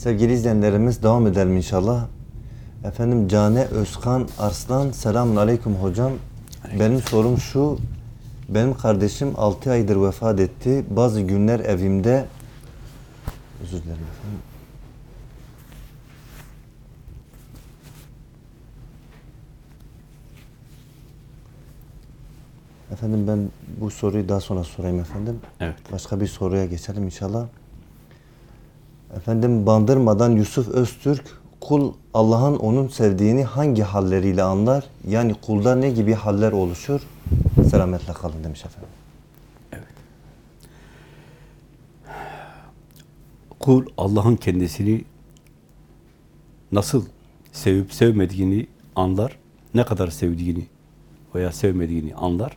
Sevgili izleyenlerimiz devam edelim inşallah. Efendim Cane Özkan Arslan selamun aleyküm hocam. Benim sorum şu. Benim kardeşim 6 aydır vefat etti. Bazı günler evimde özür dilerim efendim. Efendim ben bu soruyu daha sonra sorayım efendim. Evet. Başka bir soruya geçelim inşallah. Efendim Bandırmadan Yusuf Öztürk kul Allah'ın onun sevdiğini hangi halleriyle anlar? Yani kulda ne gibi haller oluşur? Selametle kalın demiş efendim. Kul Allah'ın kendisini nasıl sevip sevmediğini anlar. Ne kadar sevdiğini veya sevmediğini anlar.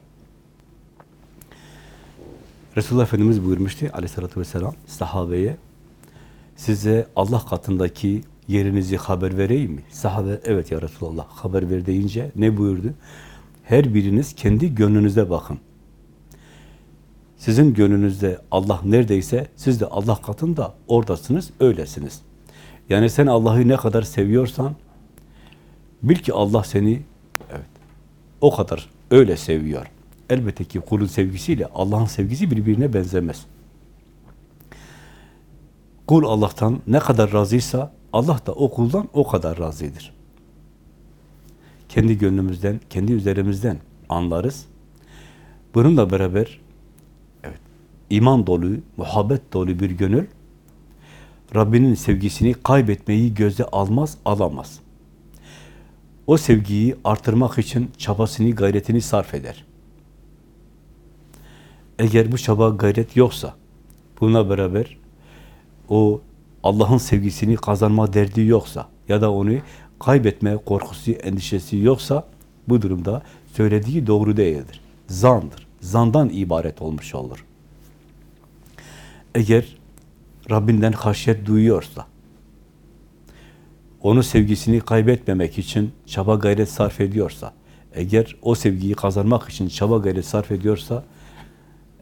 Resulullah Efendimiz buyurmuştu aleyhissalatü vesselam sahabeye size Allah katındaki yerinizi haber vereyim mi? Sahabe evet ya Resulallah haber ver deyince ne buyurdu? Her biriniz kendi gönlünüze bakın. Sizin gönlünüzde Allah neredeyse siz de Allah katında oradasınız, öylesiniz. Yani sen Allah'ı ne kadar seviyorsan bil ki Allah seni evet o kadar öyle seviyor. Elbette ki kulun sevgisiyle Allah'ın sevgisi birbirine benzemez. Kul Allah'tan ne kadar razıysa Allah da o kuldan o kadar razıdır. Kendi gönlümüzden, kendi üzerimizden anlarız. Bununla beraber evet, iman dolu, muhabbet dolu bir gönül Rabbinin sevgisini kaybetmeyi göze almaz, alamaz. O sevgiyi artırmak için çabasını, gayretini sarf eder. Eğer bu çaba, gayret yoksa, buna beraber o Allah'ın sevgisini kazanma derdi yoksa ya da onu kaybetme korkusu, endişesi yoksa bu durumda söylediği doğru değildir. Zandır. Zandan ibaret olmuş olur. Eğer Rabbinden haşyet duyuyorsa, onun sevgisini kaybetmemek için çaba gayret sarf ediyorsa, eğer o sevgiyi kazanmak için çaba gayret sarf ediyorsa,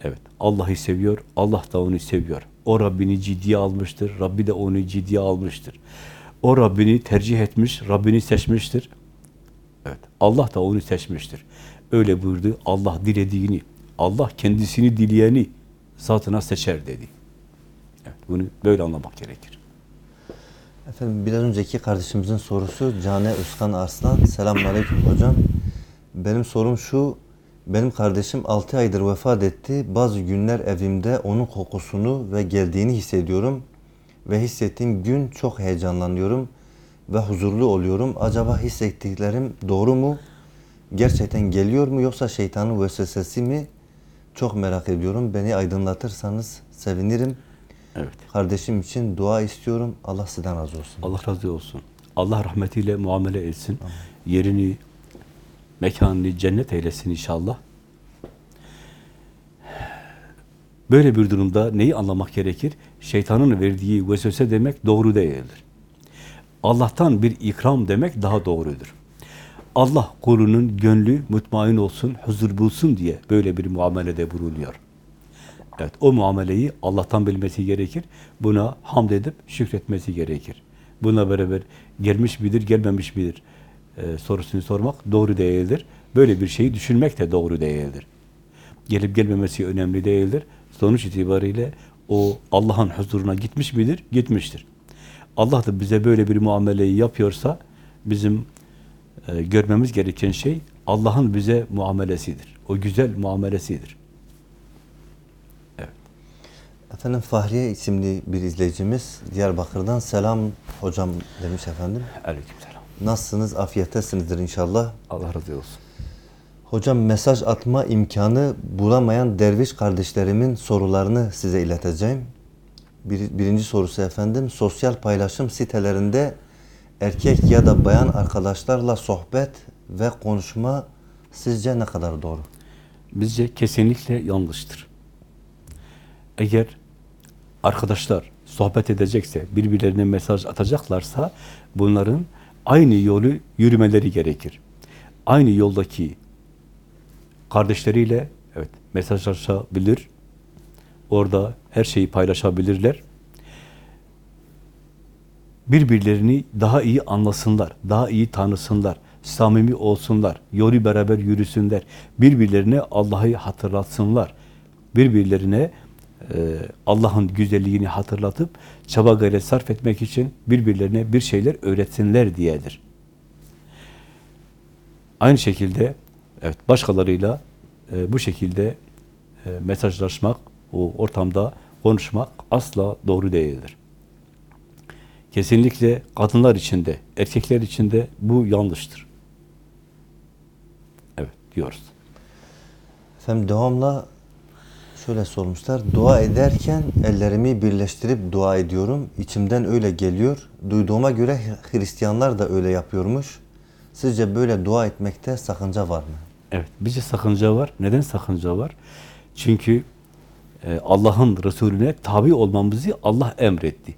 evet Allah'ı seviyor, Allah da onu seviyor. O Rabbini ciddiye almıştır, Rabbi de onu ciddiye almıştır. O Rabbini tercih etmiş, Rabbini seçmiştir. Evet, Allah da onu seçmiştir. Öyle buyurdu, Allah dilediğini, Allah kendisini dileyeni zatına seçer dedi. Evet, bunu böyle anlamak gerekir. Efendim biraz önceki kardeşimizin sorusu Cane Özkan Arslan. Selamünaleyküm hocam. Benim sorum şu. Benim kardeşim 6 aydır vefat etti. Bazı günler evimde onun kokusunu ve geldiğini hissediyorum. Ve hissettiğim gün çok heyecanlanıyorum ve huzurlu oluyorum. Acaba hissettiklerim doğru mu? Gerçekten geliyor mu yoksa şeytanın vesvesesi mi? Çok merak ediyorum. Beni aydınlatırsanız sevinirim. Evet. Kardeşim için dua istiyorum. Allah sizden razı olsun. Allah razı olsun. Allah rahmetiyle muamele etsin. Yerini, mekanını cennet eylesin inşallah. Böyle bir durumda neyi anlamak gerekir? Şeytanın verdiği vesvese demek doğru değildir. Allah'tan bir ikram demek daha doğrudur. Allah kulunun gönlü mutmain olsun, huzur bulsun diye böyle bir muamelede bulunuyor. Evet, o muameleyi Allah'tan bilmesi gerekir. Buna hamd edip şükretmesi gerekir. Buna beraber gelmiş midir, gelmemiş midir e, sorusunu sormak doğru değildir. Böyle bir şeyi düşünmek de doğru değildir. Gelip gelmemesi önemli değildir. Sonuç itibariyle o Allah'ın huzuruna gitmiş midir? Gitmiştir. Allah da bize böyle bir muameleyi yapıyorsa bizim e, görmemiz gereken şey Allah'ın bize muamelesidir. O güzel muamelesidir. Efendim Fahriye isimli bir izleyicimiz Diyarbakır'dan selam hocam demiş efendim. Aleykümselam. Nasılsınız? Afiyettesinizdir inşallah. Allah razı olsun. Hocam mesaj atma imkanı bulamayan derviş kardeşlerimin sorularını size ileteceğim. Bir, birinci sorusu efendim, sosyal paylaşım sitelerinde erkek ya da bayan arkadaşlarla sohbet ve konuşma sizce ne kadar doğru? Bizce kesinlikle yanlıştır. Eğer arkadaşlar sohbet edecekse, birbirlerine mesaj atacaklarsa bunların aynı yolu yürümeleri gerekir. Aynı yoldaki kardeşleriyle evet mesajlaşabilir. Orada her şeyi paylaşabilirler. birbirlerini daha iyi anlasınlar, daha iyi tanısınlar, samimi olsunlar, yolu beraber yürüsünler, birbirlerine Allah'ı hatırlatsınlar, birbirlerine e, Allah'ın güzelliğini hatırlatıp çaba gayret sarf etmek için birbirlerine bir şeyler öğretsinler diyedir. Aynı şekilde evet başkalarıyla e, bu şekilde e, mesajlaşmak, o ortamda konuşmak asla doğru değildir. Kesinlikle kadınlar için de, erkekler için de bu yanlıştır. Evet diyoruz. Efendim devamla şöyle sormuşlar. Dua ederken ellerimi birleştirip dua ediyorum. İçimden öyle geliyor. Duyduğuma göre Hristiyanlar da öyle yapıyormuş. Sizce böyle dua etmekte sakınca var mı? Evet, bizce sakınca var. Neden sakınca var? Çünkü e, Allah'ın Resulüne tabi olmamızı Allah emretti.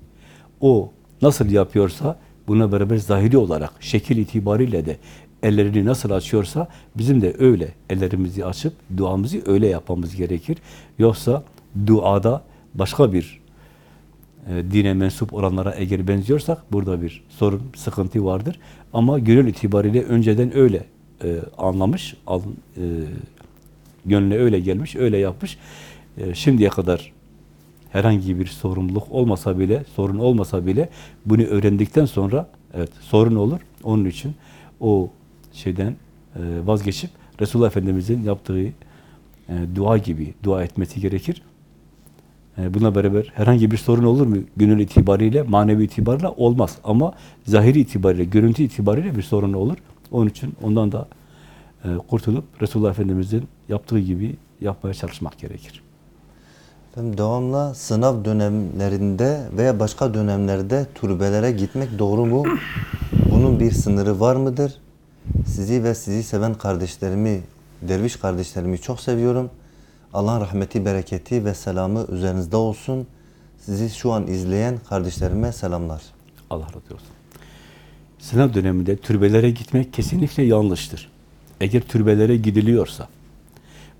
O nasıl yapıyorsa buna beraber zahiri olarak, şekil itibariyle de ellerini nasıl açıyorsa bizim de öyle ellerimizi açıp duamızı öyle yapmamız gerekir. Yoksa duada başka bir e, dine mensup olanlara eğer benziyorsak burada bir sorun, sıkıntı vardır. Ama gönül itibariyle önceden öyle e, anlamış, al, e, gönlüne öyle gelmiş, öyle yapmış. E, şimdiye kadar herhangi bir sorumluluk olmasa bile, sorun olmasa bile bunu öğrendikten sonra evet sorun olur. Onun için o şeyden e, vazgeçip Resulullah Efendimiz'in yaptığı e, dua gibi dua etmesi gerekir. E, Buna beraber herhangi bir sorun olur mu? Gönül itibariyle, manevi itibariyle olmaz. Ama zahiri itibariyle, görüntü itibariyle bir sorun olur. Onun için ondan da kurtulup Resulullah Efendimiz'in yaptığı gibi yapmaya çalışmak gerekir. Efendim devamla sınav dönemlerinde veya başka dönemlerde türbelere gitmek doğru mu? Bunun bir sınırı var mıdır? Sizi ve sizi seven kardeşlerimi, derviş kardeşlerimi çok seviyorum. Allah'ın rahmeti, bereketi ve selamı üzerinizde olsun. Sizi şu an izleyen kardeşlerime selamlar. Allah razı olsun. Sınav döneminde türbelere gitmek kesinlikle yanlıştır. Eğer türbelere gidiliyorsa,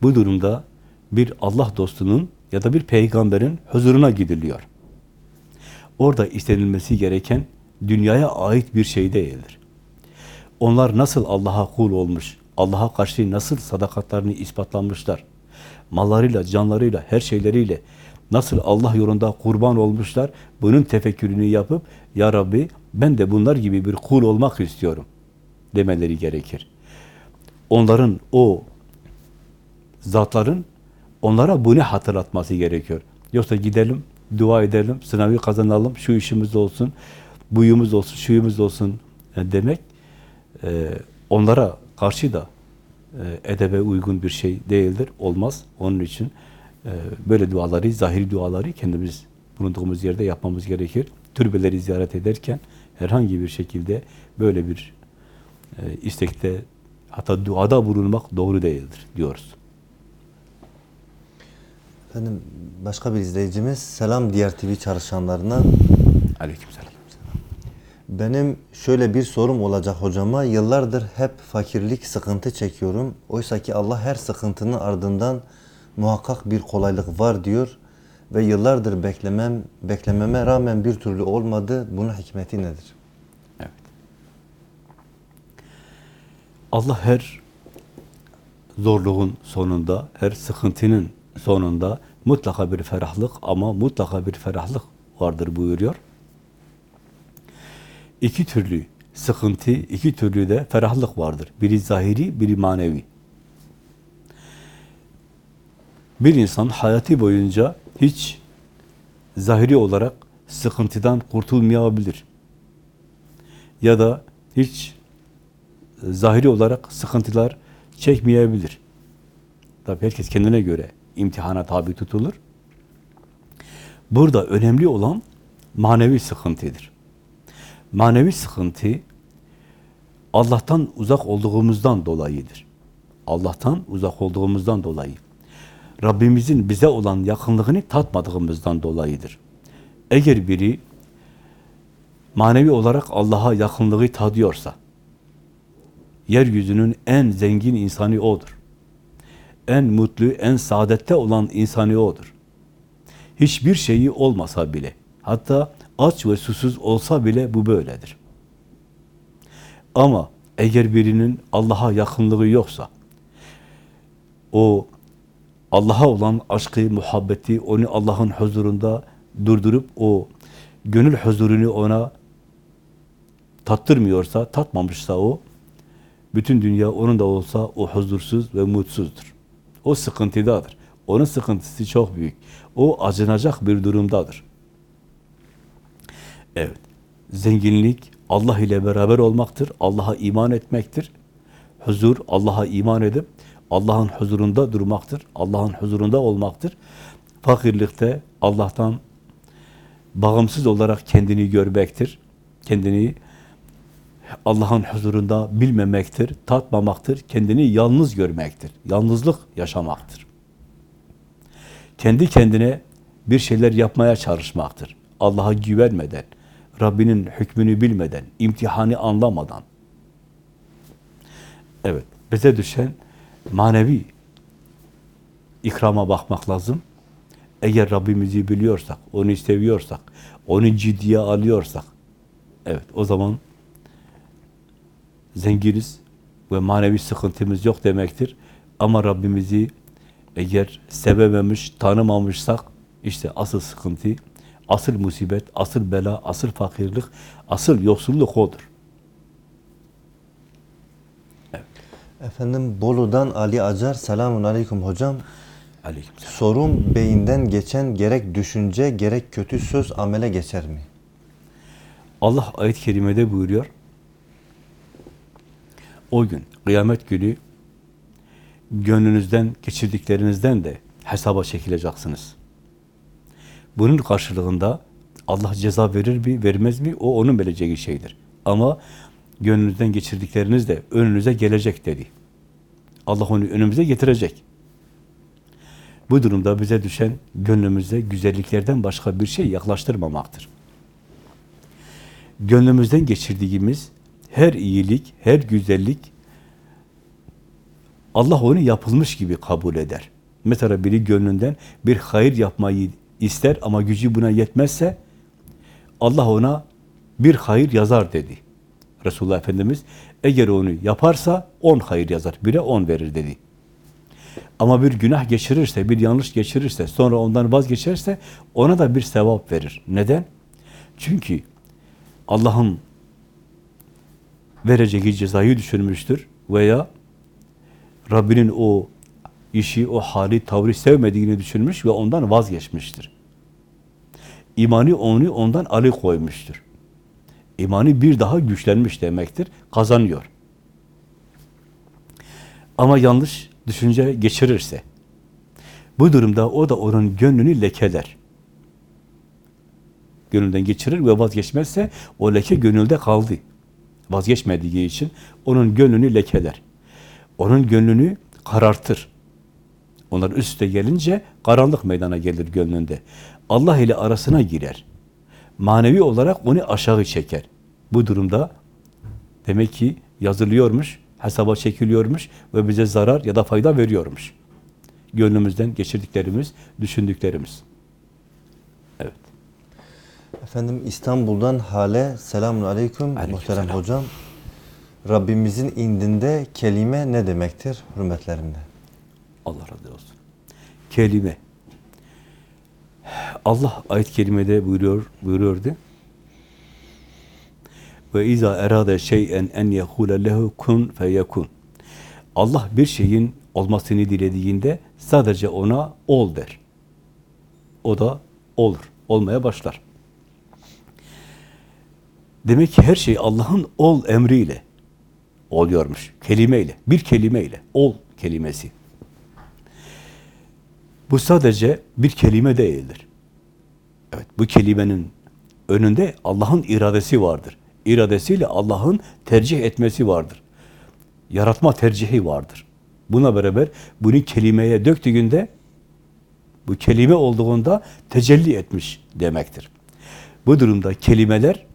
bu durumda bir Allah dostunun ya da bir peygamberin huzuruna gidiliyor. Orada istenilmesi gereken dünyaya ait bir şey değildir. Onlar nasıl Allah'a kul olmuş, Allah'a karşı nasıl sadakatlerini ispatlanmışlar, mallarıyla, canlarıyla, her şeyleriyle nasıl Allah yolunda kurban olmuşlar, bunun tefekkürünü yapıp, Ya Rabbi ben de bunlar gibi bir kul olmak istiyorum demeleri gerekir. Onların o zatların onlara bunu hatırlatması gerekiyor. Yoksa gidelim, dua edelim, sınavı kazanalım, şu işimiz olsun, buyumuz olsun, şuyumuz olsun e, demek e, onlara karşı da e, edebe uygun bir şey değildir, olmaz. Onun için e, böyle duaları, zahiri duaları kendimiz bulunduğumuz yerde yapmamız gerekir. Türbeleri ziyaret ederken herhangi bir şekilde böyle bir e, istekte hatta duada bulunmak doğru değildir diyoruz. Efendim başka bir izleyicimiz selam diğer TV çalışanlarına. Aleykümselam. Benim şöyle bir sorum olacak hocama. Yıllardır hep fakirlik, sıkıntı çekiyorum. Oysa ki Allah her sıkıntının ardından muhakkak bir kolaylık var diyor. Ve yıllardır beklemem, beklememe rağmen bir türlü olmadı. Bunun hikmeti nedir? Evet. Allah her zorluğun sonunda, her sıkıntının sonunda mutlaka bir ferahlık ama mutlaka bir ferahlık vardır buyuruyor. İki türlü sıkıntı, iki türlü de ferahlık vardır. Biri zahiri, biri manevi. Bir insan hayatı boyunca hiç zahiri olarak sıkıntıdan kurtulmayabilir. Ya da hiç zahiri olarak sıkıntılar çekmeyebilir. Tabi herkes kendine göre imtihana tabi tutulur. Burada önemli olan manevi sıkıntıdır. Manevi sıkıntı Allah'tan uzak olduğumuzdan dolayıdır. Allah'tan uzak olduğumuzdan dolayı. Rabbimizin bize olan yakınlığını tatmadığımızdan dolayıdır. Eğer biri manevi olarak Allah'a yakınlığı tadıyorsa, yeryüzünün en zengin insanı odur. En mutlu, en saadette olan insanı odur. Hiçbir şeyi olmasa bile, hatta aç ve susuz olsa bile bu böyledir. Ama eğer birinin Allah'a yakınlığı yoksa, o Allah'a olan aşkı, muhabbeti, onu Allah'ın huzurunda durdurup o gönül huzurunu ona tattırmıyorsa, tatmamışsa o, bütün dünya onun da olsa o huzursuz ve mutsuzdur. O sıkıntıdadır. Onun sıkıntısı çok büyük. O acınacak bir durumdadır. Evet. Zenginlik Allah ile beraber olmaktır. Allah'a iman etmektir. Huzur Allah'a iman edip Allah'ın huzurunda durmaktır. Allah'ın huzurunda olmaktır. Fakirlikte Allah'tan bağımsız olarak kendini görmektir. Kendini Allah'ın huzurunda bilmemektir, tatmamaktır, kendini yalnız görmektir. Yalnızlık yaşamaktır. Kendi kendine bir şeyler yapmaya çalışmaktır. Allah'a güvenmeden, Rabbinin hükmünü bilmeden, imtihanı anlamadan. Evet, bize düşen manevi ikrama bakmak lazım. Eğer Rabbimizi biliyorsak, onu seviyorsak, onu ciddiye alıyorsak, evet o zaman zenginiz ve manevi sıkıntımız yok demektir. Ama Rabbimizi eğer sevememiş, tanımamışsak işte asıl sıkıntı, asıl musibet, asıl bela, asıl fakirlik, asıl yoksulluk odur. Efendim Bolu'dan Ali Acar. Selamun Aleyküm hocam. Aleykümselam. Sorum beyinden geçen gerek düşünce gerek kötü söz amele geçer mi? Allah ayet-i kerimede buyuruyor. O gün, kıyamet günü gönlünüzden, geçirdiklerinizden de hesaba çekileceksiniz. Bunun karşılığında Allah ceza verir mi, vermez mi? O onun bileceği şeydir. Ama gönlünüzden geçirdikleriniz de önünüze gelecek dedi. Allah onu önümüze getirecek. Bu durumda bize düşen gönlümüze güzelliklerden başka bir şey yaklaştırmamaktır. Gönlümüzden geçirdiğimiz her iyilik, her güzellik Allah onu yapılmış gibi kabul eder. Mesela biri gönlünden bir hayır yapmayı ister ama gücü buna yetmezse Allah ona bir hayır yazar dedi. Resulullah Efendimiz eğer onu yaparsa on hayır yazar, bire on verir dedi. Ama bir günah geçirirse, bir yanlış geçirirse, sonra ondan vazgeçerse ona da bir sevap verir. Neden? Çünkü Allah'ın vereceği cezayı düşünmüştür veya Rabbinin o işi, o hali, tavrı sevmediğini düşünmüş ve ondan vazgeçmiştir. İmanı onu ondan alıkoymuştur. İmanı bir daha güçlenmiş demektir, kazanıyor. Ama yanlış düşünce geçirirse, bu durumda o da onun gönlünü lekeler. Gönülden geçirir ve vazgeçmezse o leke gönülde kaldı. Vazgeçmediği için onun gönlünü lekeler. Onun gönlünü karartır. Onlar üst üste gelince karanlık meydana gelir gönlünde. Allah ile arasına girer. Manevi olarak onu aşağı çeker. Bu durumda demek ki yazılıyormuş, hesaba çekiliyormuş ve bize zarar ya da fayda veriyormuş. Gönlümüzden geçirdiklerimiz, düşündüklerimiz. Evet. Efendim İstanbul'dan Hale. Selamun Aleyküm. Aleyküm Muhterem selam. hocam. Rabbimizin indinde kelime ne demektir? Hürmetlerinde. Allah razı olsun. Kelime. Allah ayet-i kerimede buyuruyor, buyuruyordu. Ve iza erade şey'en en yekule lehu kun feyekun. Allah bir şeyin olmasını dilediğinde sadece ona ol der. O da olur. Olmaya başlar. Demek ki her şey Allah'ın ol emriyle oluyormuş. Kelimeyle, bir kelimeyle. Ol kelimesi. Bu sadece bir kelime değildir. Evet, bu kelimenin önünde Allah'ın iradesi vardır. İradesiyle Allah'ın tercih etmesi vardır. Yaratma tercihi vardır. Buna beraber bunu kelimeye döktüğünde bu kelime olduğunda tecelli etmiş demektir. Bu durumda kelimeler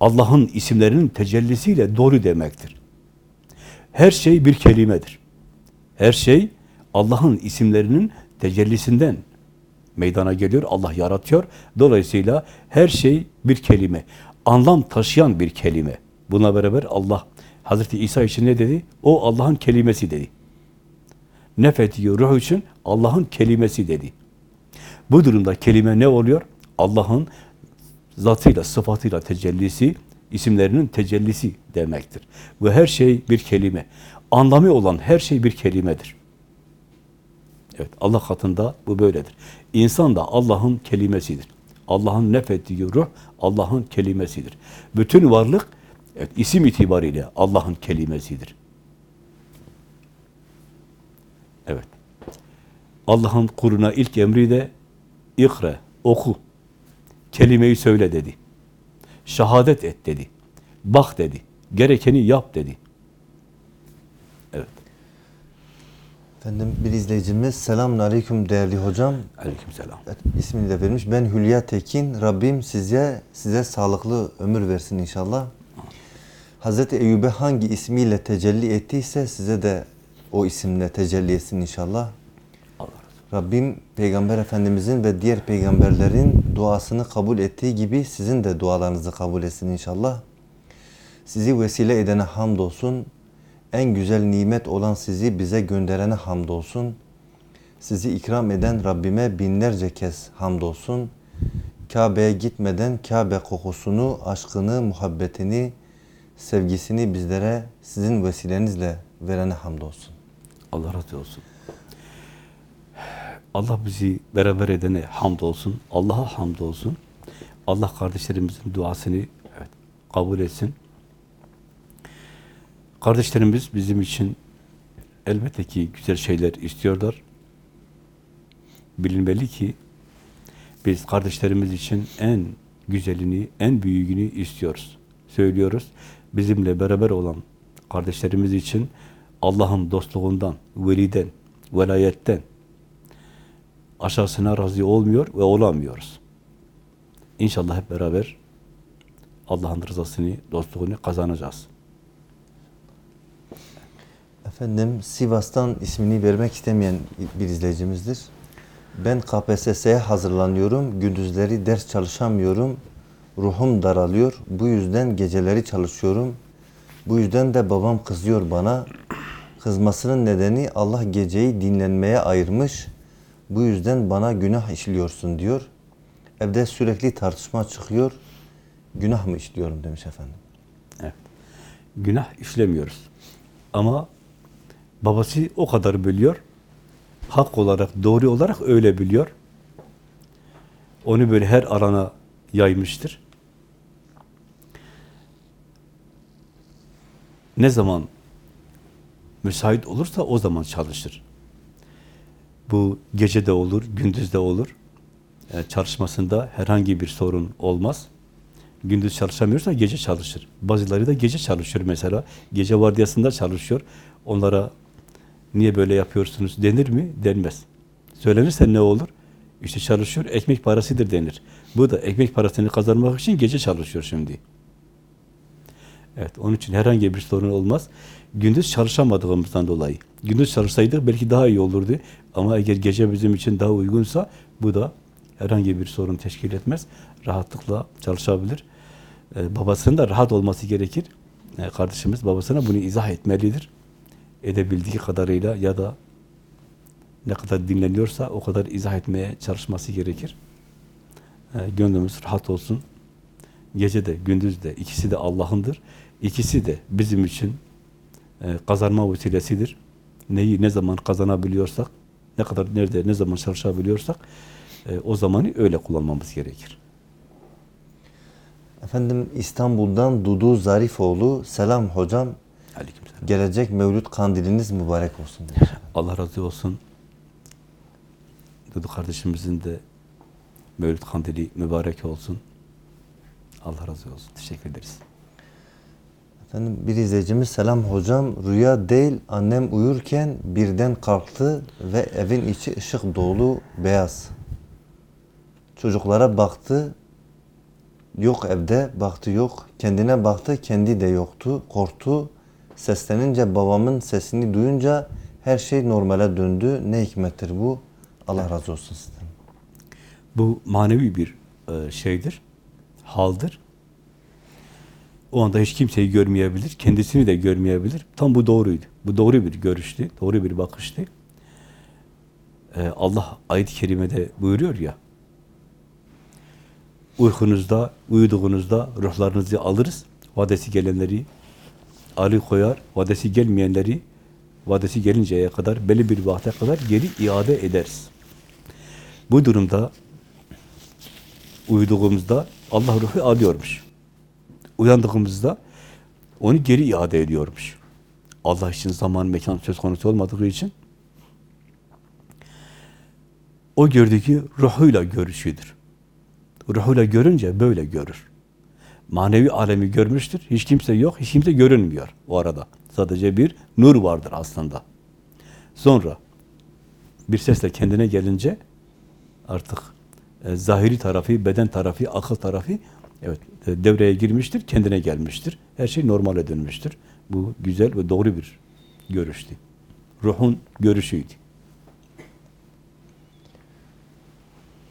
Allah'ın isimlerinin tecellisiyle doğru demektir. Her şey bir kelimedir. Her şey Allah'ın isimlerinin tecellisinden meydana geliyor, Allah yaratıyor. Dolayısıyla her şey bir kelime, anlam taşıyan bir kelime. Buna beraber Allah, Hazreti İsa için ne dedi? O Allah'ın kelimesi dedi. Nefetiyor ruh için Allah'ın kelimesi dedi. Bu durumda kelime ne oluyor? Allah'ın zatıyla, sıfatıyla tecellisi, isimlerinin tecellisi demektir. Ve her şey bir kelime. Anlamı olan her şey bir kelimedir. Evet, Allah katında bu böyledir. İnsan da Allah'ın kelimesidir. Allah'ın nefettiği ruh Allah'ın kelimesidir. Bütün varlık evet, isim itibariyle Allah'ın kelimesidir. Evet. Allah'ın kuluna ilk emri de ikre, oku. Kelimeyi söyle dedi. Şehadet et dedi. Bak dedi. Gerekeni yap dedi. Evet. Efendim bir izleyicimiz selamun aleyküm değerli hocam. Aleykümselam. Evet, ismini de vermiş. Ben Hülya Tekin. Rabbim size size sağlıklı ömür versin inşallah. Hazreti Eyüp'e hangi ismiyle tecelli ettiyse size de o isimle tecelli etsin inşallah. Allah. Rabbim Peygamber Efendimizin ve diğer peygamberlerin duasını kabul ettiği gibi sizin de dualarınızı kabul etsin inşallah. Sizi vesile edene hamdolsun. En güzel nimet olan sizi bize gönderene hamdolsun. Sizi ikram eden Rabbime binlerce kez hamdolsun. Kabe'ye gitmeden Kabe kokusunu, aşkını, muhabbetini, sevgisini bizlere sizin vesilenizle verene hamdolsun. Allah razı olsun. Allah bizi beraber edene hamdolsun. Allah'a hamdolsun. Allah kardeşlerimizin duasını evet, kabul etsin. Kardeşlerimiz bizim için elbette ki güzel şeyler istiyorlar. Bilinmeli ki biz kardeşlerimiz için en güzelini, en büyüğünü istiyoruz. Söylüyoruz. Bizimle beraber olan kardeşlerimiz için Allah'ın dostluğundan, veliden, velayetten aşağısına razı olmuyor ve olamıyoruz. İnşallah hep beraber Allah'ın rızasını, dostluğunu kazanacağız. Efendim Sivas'tan ismini vermek istemeyen bir izleyicimizdir. Ben KPSS'ye hazırlanıyorum. Gündüzleri ders çalışamıyorum. Ruhum daralıyor. Bu yüzden geceleri çalışıyorum. Bu yüzden de babam kızıyor bana. Kızmasının nedeni Allah geceyi dinlenmeye ayırmış. Bu yüzden bana günah işliyorsun diyor. Evde sürekli tartışma çıkıyor. Günah mı işliyorum demiş efendim. Evet. Günah işlemiyoruz. Ama babası o kadar biliyor. Hak olarak, doğru olarak öyle biliyor. Onu böyle her alana yaymıştır. Ne zaman müsait olursa o zaman çalışır. Bu gece de olur, gündüz de olur. Yani çalışmasında herhangi bir sorun olmaz. Gündüz çalışamıyorsa gece çalışır. Bazıları da gece çalışıyor mesela. Gece vardiyasında çalışıyor. Onlara niye böyle yapıyorsunuz denir mi? Denmez. Söylenirse ne olur? İşte çalışıyor, ekmek parasıdır denir. Bu da ekmek parasını kazanmak için gece çalışıyor şimdi. Evet, onun için herhangi bir sorun olmaz. Gündüz çalışamadığımızdan dolayı. Gündüz çalışsaydık belki daha iyi olurdu. Ama eğer gece bizim için daha uygunsa bu da herhangi bir sorun teşkil etmez. Rahatlıkla çalışabilir. Ee, babasının da rahat olması gerekir. Ee, kardeşimiz babasına bunu izah etmelidir. Edebildiği kadarıyla ya da ne kadar dinleniyorsa o kadar izah etmeye çalışması gerekir. Ee, gönlümüz rahat olsun. Gece de gündüz de ikisi de Allah'ındır. İkisi de bizim için e, kazanma vesilesidir. Neyi ne zaman kazanabiliyorsak, ne kadar nerede ne zaman çalışabiliyorsak e, o zamanı öyle kullanmamız gerekir. Efendim İstanbul'dan Dudu Zarifoğlu. Selam hocam. Aleykümselam. Gelecek Mevlüt kandiliniz mübarek olsun. demiş. Allah razı olsun. Dudu kardeşimizin de Mevlüt Kandili mübarek olsun. Allah razı olsun. Teşekkür ederiz. Efendim bir izleyicimiz selam hocam. Rüya değil annem uyurken birden kalktı ve evin içi ışık dolu beyaz. Çocuklara baktı. Yok evde. Baktı yok. Kendine baktı. Kendi de yoktu. Korktu. Seslenince babamın sesini duyunca her şey normale döndü. Ne hikmettir bu? Allah razı olsun sizden. Bu manevi bir e, şeydir, haldır. O anda hiç kimseyi görmeyebilir, kendisini de görmeyebilir. Tam bu doğruydu. Bu doğru bir görüştü, doğru bir bakıştı. Ee, Allah ayet-i kerimede buyuruyor ya, uykunuzda, uyuduğunuzda ruhlarınızı alırız, vadesi gelenleri alı koyar, vadesi gelmeyenleri vadesi gelinceye kadar, belli bir vakte kadar geri iade ederiz. Bu durumda uyuduğumuzda Allah ruhu alıyormuş. Uyandığımızda onu geri iade ediyormuş. Allah için zaman, mekan söz konusu olmadığı için o gördüğü ruhuyla görüşüdür. Ruhuyla görünce böyle görür. Manevi alemi görmüştür. Hiç kimse yok, hiç kimse görünmüyor o arada. Sadece bir nur vardır aslında. Sonra bir sesle kendine gelince artık e, zahiri tarafı, beden tarafı, akıl tarafı evet e, devreye girmiştir, kendine gelmiştir. Her şey normale dönmüştür. Bu güzel ve doğru bir görüştü. Ruhun görüşüydü.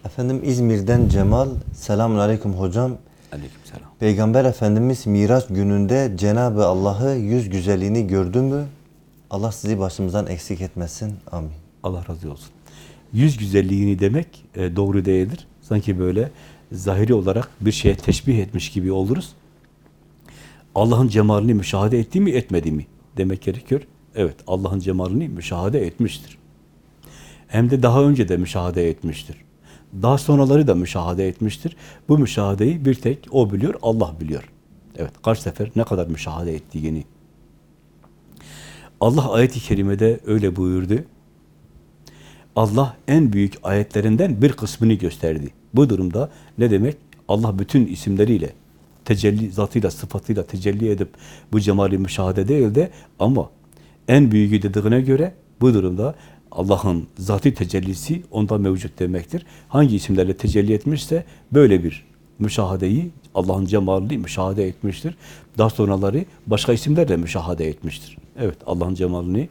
Efendim İzmir'den Cemal. Selamun Aleyküm hocam. Aleykümselam. Peygamber Efendimiz Miraç gününde Cenab-ı Allah'ı yüz güzelliğini gördü mü? Allah sizi başımızdan eksik etmesin. Amin. Allah razı olsun. Yüz güzelliğini demek e, doğru değildir. Sanki böyle zahiri olarak bir şeye teşbih etmiş gibi oluruz. Allah'ın cemalini müşahede etti mi, etmedi mi demek gerekiyor. Evet, Allah'ın cemalini müşahede etmiştir. Hem de daha önce de müşahede etmiştir. Daha sonraları da müşahede etmiştir. Bu müşahadeyi bir tek O biliyor, Allah biliyor. Evet, kaç sefer ne kadar müşahede ettiğini. Allah ayet-i kerimede öyle buyurdu. Allah en büyük ayetlerinden bir kısmını gösterdi. Bu durumda ne demek? Allah bütün isimleriyle, tecelli zatıyla, sıfatıyla tecelli edip bu cemali müşahede değil de ama en büyüğü dediğine göre bu durumda Allah'ın zati tecellisi onda mevcut demektir. Hangi isimlerle tecelli etmişse böyle bir müşahadeyi Allah'ın cemalini müşahede etmiştir. Daha sonraları başka isimlerle müşahede etmiştir. Evet Allah'ın cemalini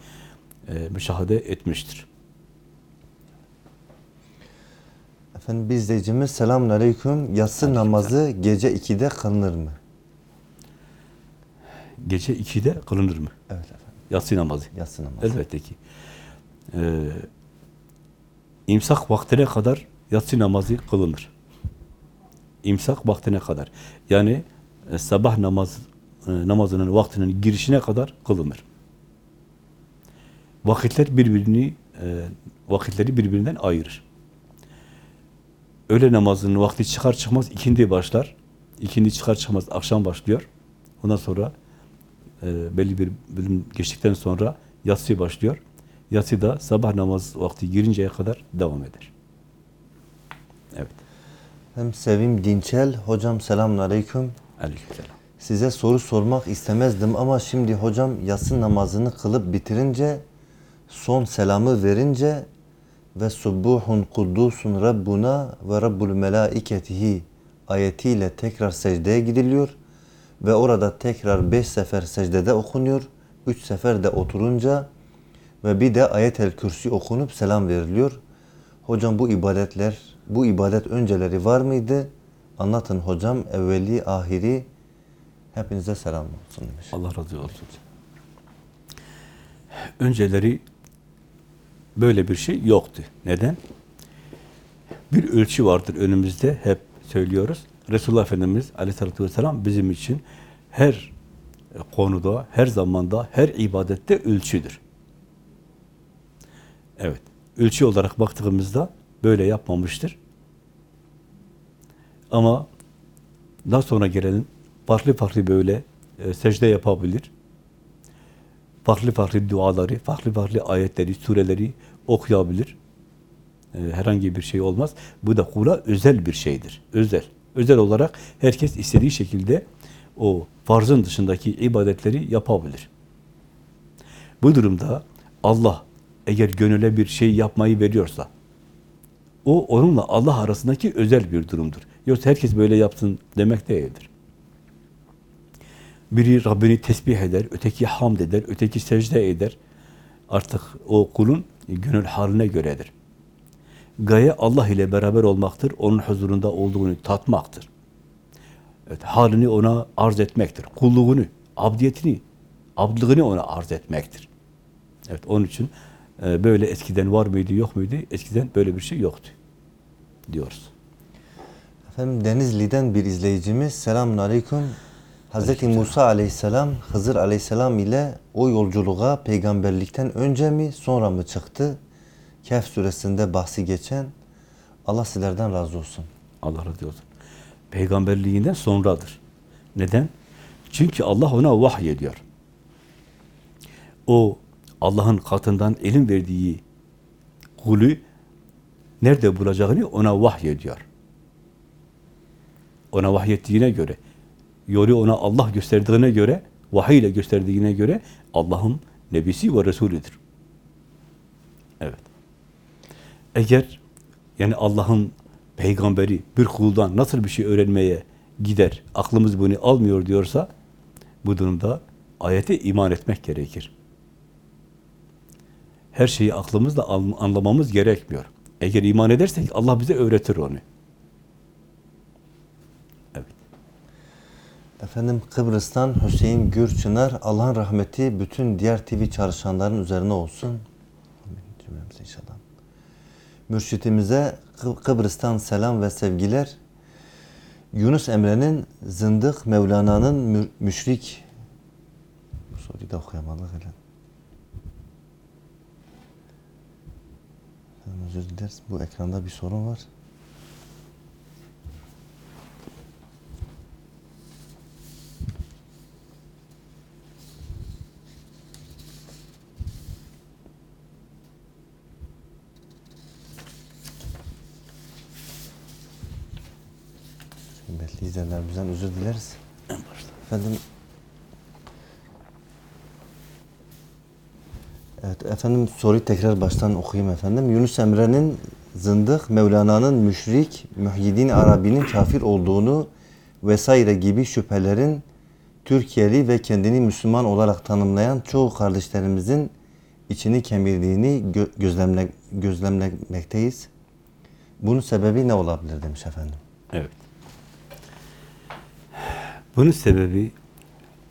e, müşahede etmiştir. Efendim bir izleyicimiz selamun aleyküm. Yatsı namazı gece 2'de kılınır mı? Gece 2'de kılınır mı? Evet efendim. Yatsı namazı. Yatsı namazı. Elbette ki. Ee, imsak vaktine kadar yatsı namazı kılınır. İmsak vaktine kadar. Yani e, sabah namaz e, namazının vaktinin girişine kadar kılınır. Vakitler birbirini e, vakitleri birbirinden ayırır. Öğle namazının vakti çıkar çıkmaz ikindi başlar. İkindi çıkar çıkmaz akşam başlıyor. Ondan sonra e, belli bir bölüm geçtikten sonra yatsı başlıyor. Yatsı da sabah namaz vakti girinceye kadar devam eder. Evet. Hem Sevim Dinçel. Hocam selamun aleyküm. Aleykümselam. Size soru sormak istemezdim ama şimdi hocam yatsı namazını kılıp bitirince son selamı verince ve subuhun kuddusun Rabbuna ve Rabbul melaiketihi ayetiyle tekrar secdeye gidiliyor ve orada tekrar beş sefer secdede okunuyor. Üç sefer de oturunca ve bir de ayetel kürsi okunup selam veriliyor. Hocam bu ibadetler, bu ibadet önceleri var mıydı? Anlatın hocam evveli ahiri hepinize selam olsun demiş. Allah razı olsun. Önceleri böyle bir şey yoktu. Neden? Bir ölçü vardır önümüzde. Hep söylüyoruz. Resulullah Efendimiz aleyhissalatü vesselam bizim için her konuda, her zamanda, her ibadette ölçüdür. Evet. Ölçü olarak baktığımızda böyle yapmamıştır. Ama daha sonra gelenin farklı farklı böyle e, secde yapabilir. Farklı farklı duaları, farklı farklı ayetleri, sureleri okuyabilir. E, herhangi bir şey olmaz. Bu da kula özel bir şeydir. Özel. Özel olarak herkes istediği şekilde o farzın dışındaki ibadetleri yapabilir. Bu durumda Allah eğer gönüle bir şey yapmayı veriyorsa, o onunla Allah arasındaki özel bir durumdur. Yoksa herkes böyle yapsın demek değildir. Biri Rabbini tesbih eder, öteki hamd eder, öteki secde eder. Artık o kulun gönül haline göredir. gaye Allah ile beraber olmaktır. Onun huzurunda olduğunu tatmaktır. Evet, halini ona arz etmektir. Kulluğunu, abdiyetini, abdlığını ona arz etmektir. Evet, onun için böyle eskiden var mıydı, yok muydu? Eskiden böyle bir şey yoktu diyoruz. Efendim Denizli'den bir izleyicimiz selamun aleyküm. Hz. Musa aleyhisselam Hızır aleyhisselam ile o yolculuğa peygamberlikten önce mi sonra mı çıktı? Kehf suresinde bahsi geçen Allah sizlerden razı olsun. Allah razı olsun. Peygamberliğinden sonradır. Neden? Çünkü Allah ona vahiy ediyor. O Allah'ın katından elin verdiği kulü nerede bulacağını ona vahiy ediyor. Ona vahyettiğine göre, yolu ona Allah gösterdiğine göre, vahiy ile gösterdiğine göre Allah'ın nebisi ve Resulüdür. Evet. Eğer yani Allah'ın peygamberi bir kuldan nasıl bir şey öğrenmeye gider, aklımız bunu almıyor diyorsa bu durumda ayete iman etmek gerekir. Her şeyi aklımızla an- anlamamız gerekmiyor. Eğer iman edersek Allah bize öğretir onu. Evet. Efendim Kıbrıs'tan Hüseyin Gürçınar Allah'ın rahmeti bütün diğer TV çalışanların üzerine olsun. Mürşitimize Kı- Kıbrıs'tan selam ve sevgiler. Yunus Emre'nin zındık Mevlana'nın mü- müşrik bu soruyu da okuyamadık hele. Efendim özür dileriz. Bu ekranda bir sorun var. Kıymetli izleyenlerimizden özür dileriz. Efendim Evet efendim soruyu tekrar baştan okuyayım efendim. Yunus Emre'nin zındık, Mevlana'nın müşrik, Muhyiddin Arabi'nin kafir olduğunu vesaire gibi şüphelerin Türkiye'li ve kendini Müslüman olarak tanımlayan çoğu kardeşlerimizin içini kemirdiğini gö- gözlemle gözlemlemekteyiz. Bunun sebebi ne olabilir demiş efendim. Evet. Bunun sebebi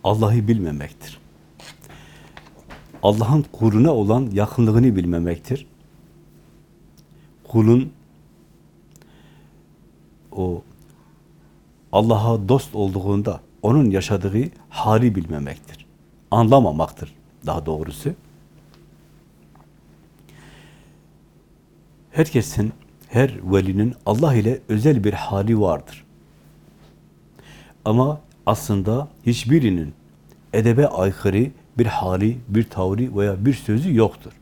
Allah'ı bilmemektir. Allah'ın kuluna olan yakınlığını bilmemektir. Kulun o Allah'a dost olduğunda onun yaşadığı hali bilmemektir. Anlamamaktır daha doğrusu. Herkesin, her velinin Allah ile özel bir hali vardır. Ama aslında hiçbirinin edebe aykırı bir hali, bir tavrı veya bir sözü yoktur.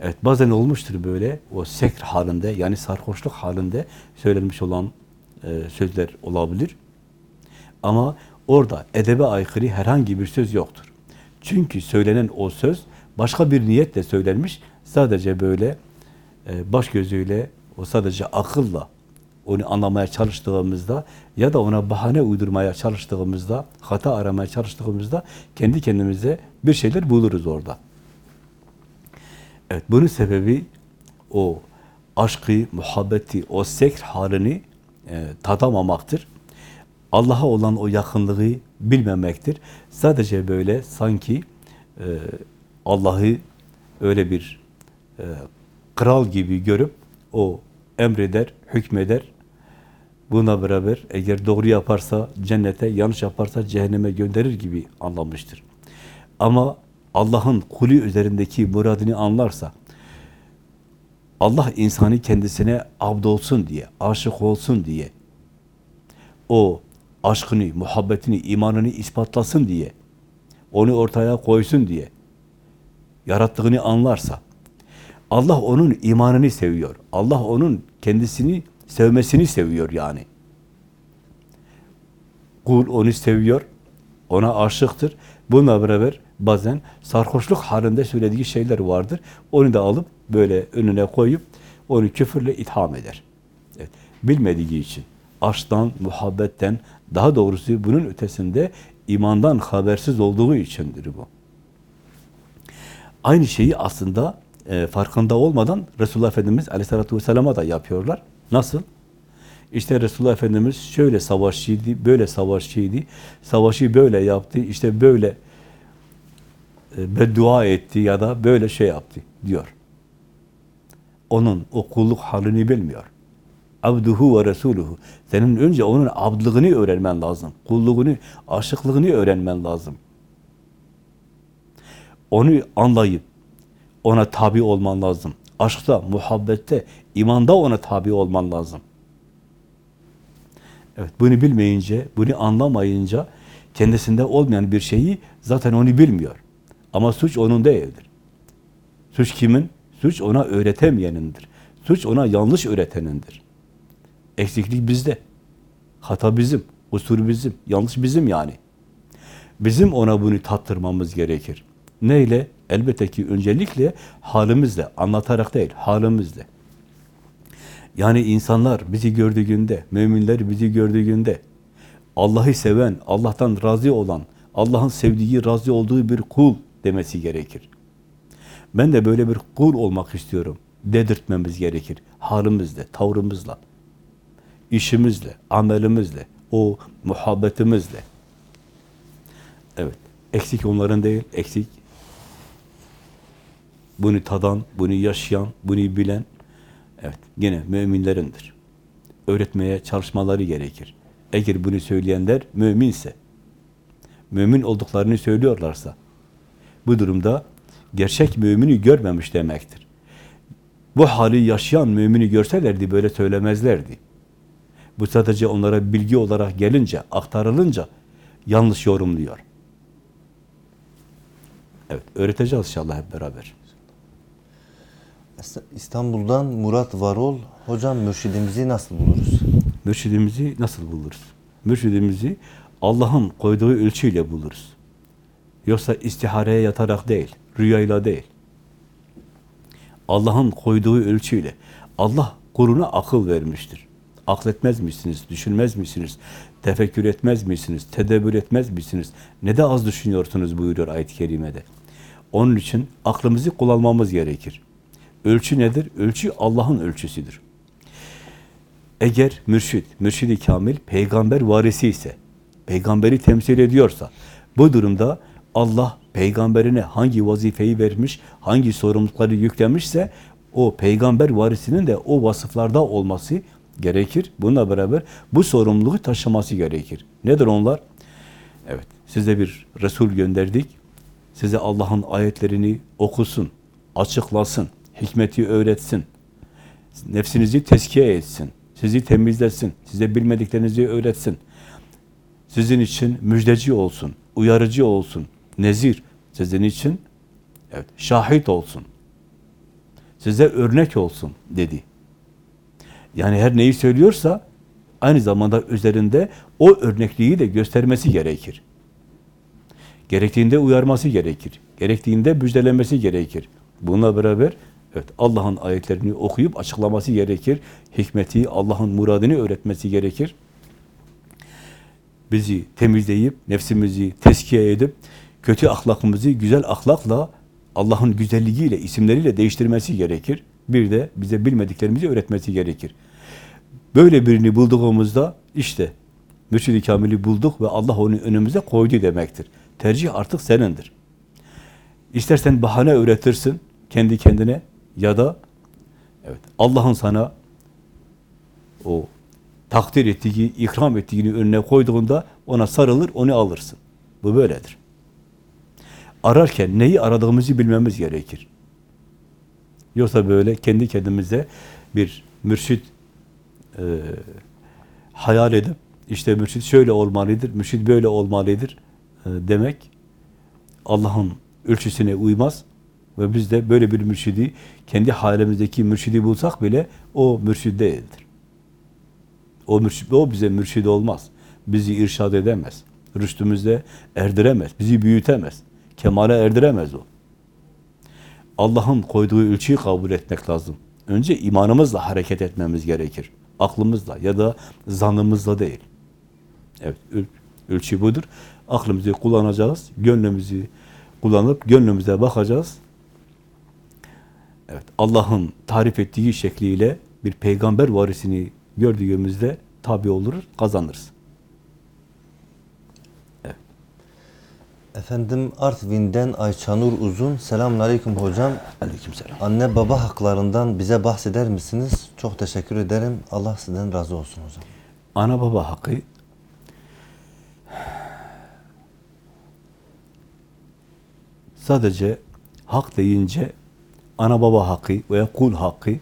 Evet bazen olmuştur böyle o sekr halinde yani sarhoşluk halinde söylenmiş olan e, sözler olabilir. Ama orada edebe aykırı herhangi bir söz yoktur. Çünkü söylenen o söz başka bir niyetle söylenmiş. Sadece böyle e, baş gözüyle, o sadece akılla onu anlamaya çalıştığımızda ya da ona bahane uydurmaya çalıştığımızda, hata aramaya çalıştığımızda kendi kendimize bir şeyler buluruz orada. Evet, bunun sebebi o aşkı, muhabbeti, o sekr halini e, tadamamaktır. Allah'a olan o yakınlığı bilmemektir. Sadece böyle sanki e, Allah'ı öyle bir e, kral gibi görüp o emreder, hükmeder. Buna beraber eğer doğru yaparsa cennete, yanlış yaparsa cehenneme gönderir gibi anlamıştır. Ama Allah'ın kulü üzerindeki muradını anlarsa, Allah insanı kendisine abd olsun diye, aşık olsun diye, o aşkını, muhabbetini, imanını ispatlasın diye, onu ortaya koysun diye yarattığını anlarsa, Allah onun imanını seviyor. Allah onun kendisini sevmesini seviyor yani. Kul onu seviyor, ona aşıktır. Bununla beraber bazen sarhoşluk halinde söylediği şeyler vardır. Onu da alıp böyle önüne koyup onu küfürle itham eder. Evet, bilmediği için aşktan, muhabbetten, daha doğrusu bunun ötesinde imandan habersiz olduğu içindir bu. Aynı şeyi aslında e, farkında olmadan Resulullah Efendimiz Aleyhisselatü Vesselam'a da yapıyorlar. Nasıl? İşte Resulullah Efendimiz şöyle savaşçıydı, böyle savaşçıydı, savaşı böyle yaptı, işte böyle e, beddua etti ya da böyle şey yaptı diyor. Onun o kulluk halini bilmiyor. Abduhu ve Resuluhu. Senin önce onun abdlığını öğrenmen lazım. Kulluğunu, aşıklığını öğrenmen lazım. Onu anlayıp ona tabi olman lazım. Aşkta, muhabbette, imanda ona tabi olman lazım. Evet, bunu bilmeyince, bunu anlamayınca kendisinde olmayan bir şeyi zaten onu bilmiyor. Ama suç onun değildir. Suç kimin? Suç ona öğretemeyenindir. Suç ona yanlış öğretenindir. Eksiklik bizde. Hata bizim, kusur bizim, yanlış bizim yani. Bizim ona bunu tattırmamız gerekir. Neyle? Elbette ki öncelikle halimizle, anlatarak değil, halimizle. Yani insanlar bizi gördüğünde, müminler bizi gördüğünde, Allah'ı seven, Allah'tan razı olan, Allah'ın sevdiği, razı olduğu bir kul demesi gerekir. Ben de böyle bir kul olmak istiyorum dedirtmemiz gerekir. Halimizle, tavrımızla, işimizle, amelimizle, o muhabbetimizle. Evet, eksik onların değil, eksik bunu tadan, bunu yaşayan, bunu bilen, evet yine müminlerindir. Öğretmeye çalışmaları gerekir. Eğer bunu söyleyenler müminse, mümin olduklarını söylüyorlarsa, bu durumda gerçek mümini görmemiş demektir. Bu hali yaşayan mümini görselerdi böyle söylemezlerdi. Bu sadece onlara bilgi olarak gelince, aktarılınca yanlış yorumluyor. Evet, öğreteceğiz inşallah hep beraber. İstanbul'dan Murat Varol. Hocam mürşidimizi nasıl buluruz? Mürşidimizi nasıl buluruz? Mürşidimizi Allah'ın koyduğu ölçüyle buluruz. Yoksa istihareye yatarak değil, rüyayla değil. Allah'ın koyduğu ölçüyle. Allah kuluna akıl vermiştir. Akletmez misiniz, düşünmez misiniz, tefekkür etmez misiniz, tedebbür etmez misiniz? Ne de az düşünüyorsunuz buyuruyor ayet-i kerimede. Onun için aklımızı kullanmamız gerekir. Ölçü nedir? Ölçü Allah'ın ölçüsüdür. Eğer mürşid, mürşidi kamil, peygamber varisi ise, peygamberi temsil ediyorsa, bu durumda Allah peygamberine hangi vazifeyi vermiş, hangi sorumlulukları yüklemişse, o peygamber varisinin de o vasıflarda olması gerekir. Bununla beraber bu sorumluluğu taşıması gerekir. Nedir onlar? Evet, size bir Resul gönderdik. Size Allah'ın ayetlerini okusun, açıklasın, hikmeti öğretsin. Nefsinizi teskiye etsin. Sizi temizlesin. Size bilmediklerinizi öğretsin. Sizin için müjdeci olsun, uyarıcı olsun, nezir. Sizin için evet, şahit olsun. Size örnek olsun dedi. Yani her neyi söylüyorsa aynı zamanda üzerinde o örnekliği de göstermesi gerekir. Gerektiğinde uyarması gerekir. Gerektiğinde müjdelemesi gerekir. Bununla beraber evet Allah'ın ayetlerini okuyup açıklaması gerekir. Hikmeti, Allah'ın muradını öğretmesi gerekir. Bizi temizleyip, nefsimizi teskiye edip, kötü ahlakımızı güzel ahlakla, Allah'ın güzelliğiyle, isimleriyle değiştirmesi gerekir. Bir de bize bilmediklerimizi öğretmesi gerekir. Böyle birini bulduğumuzda işte Mürşid-i Kamil'i bulduk ve Allah onu önümüze koydu demektir. Tercih artık senindir. İstersen bahane öğretirsin kendi kendine ya da evet Allah'ın sana o takdir ettiği, ikram ettiğini önüne koyduğunda ona sarılır, onu alırsın. Bu böyledir. Ararken neyi aradığımızı bilmemiz gerekir. Yoksa böyle kendi kendimize bir mürşit e, hayal edip işte mürşit şöyle olmalıdır, mürşit böyle olmalıdır e, demek Allah'ın ölçüsüne uymaz ve biz de böyle bir mürşidi kendi halimizdeki mürşidi bulsak bile o mürşid değildir. O mürşid, o bize mürşid olmaz. Bizi irşad edemez. Rüştümüzde erdiremez. Bizi büyütemez. Kemale erdiremez o. Allah'ın koyduğu ölçüyü kabul etmek lazım. Önce imanımızla hareket etmemiz gerekir. Aklımızla ya da zanımızla değil. Evet, öl ölçü budur. Aklımızı kullanacağız, gönlümüzü kullanıp gönlümüze bakacağız. Evet, Allah'ın tarif ettiği şekliyle bir peygamber varisini gördüğümüzde tabi oluruz, kazanırız. Efendim Artvin'den Ayçanur Uzun. Selamünaleyküm hocam. Aleykümselam. Anne baba haklarından bize bahseder misiniz? Çok teşekkür ederim. Allah sizden razı olsun hocam. Ana baba hakkı sadece hak deyince ana baba hakkı veya kul hakkı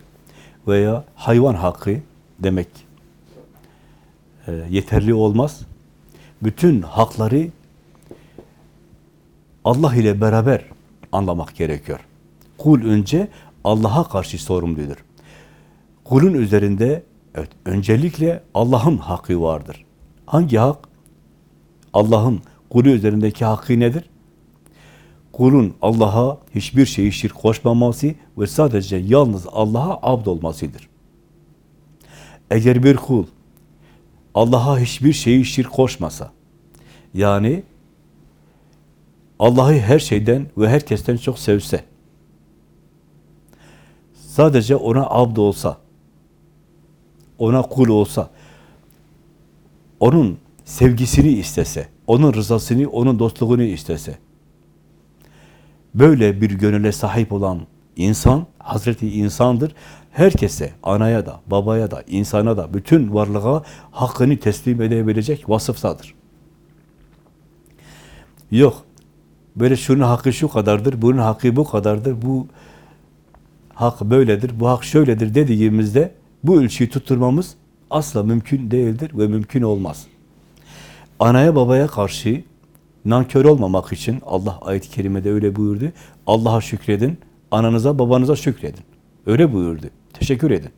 veya hayvan hakkı demek e, yeterli olmaz. Bütün hakları Allah ile beraber anlamak gerekiyor. Kul önce Allah'a karşı sorumludur. Kulun üzerinde evet, öncelikle Allah'ın hakkı vardır. Hangi hak? Allah'ın kulu üzerindeki hakkı nedir? Kulun Allah'a hiçbir şeyi şirk koşmaması ve sadece yalnız Allah'a abd olmasıdır. Eğer bir kul Allah'a hiçbir şeyi şirk koşmasa, yani Allah'ı her şeyden ve herkesten çok sevse, sadece ona abd olsa, ona kul olsa, onun sevgisini istese, onun rızasını, onun dostluğunu istese, böyle bir gönüle sahip olan insan, Hazreti insandır. Herkese, anaya da, babaya da, insana da, bütün varlığa hakkını teslim edebilecek vasıftadır. Yok, böyle şunun hakkı şu kadardır, bunun hakkı bu kadardır, bu hak böyledir, bu hak şöyledir dediğimizde bu ölçüyü tutturmamız asla mümkün değildir ve mümkün olmaz. Anaya babaya karşı nankör olmamak için Allah ayet-i kerimede öyle buyurdu. Allah'a şükredin, ananıza babanıza şükredin. Öyle buyurdu. Teşekkür edin.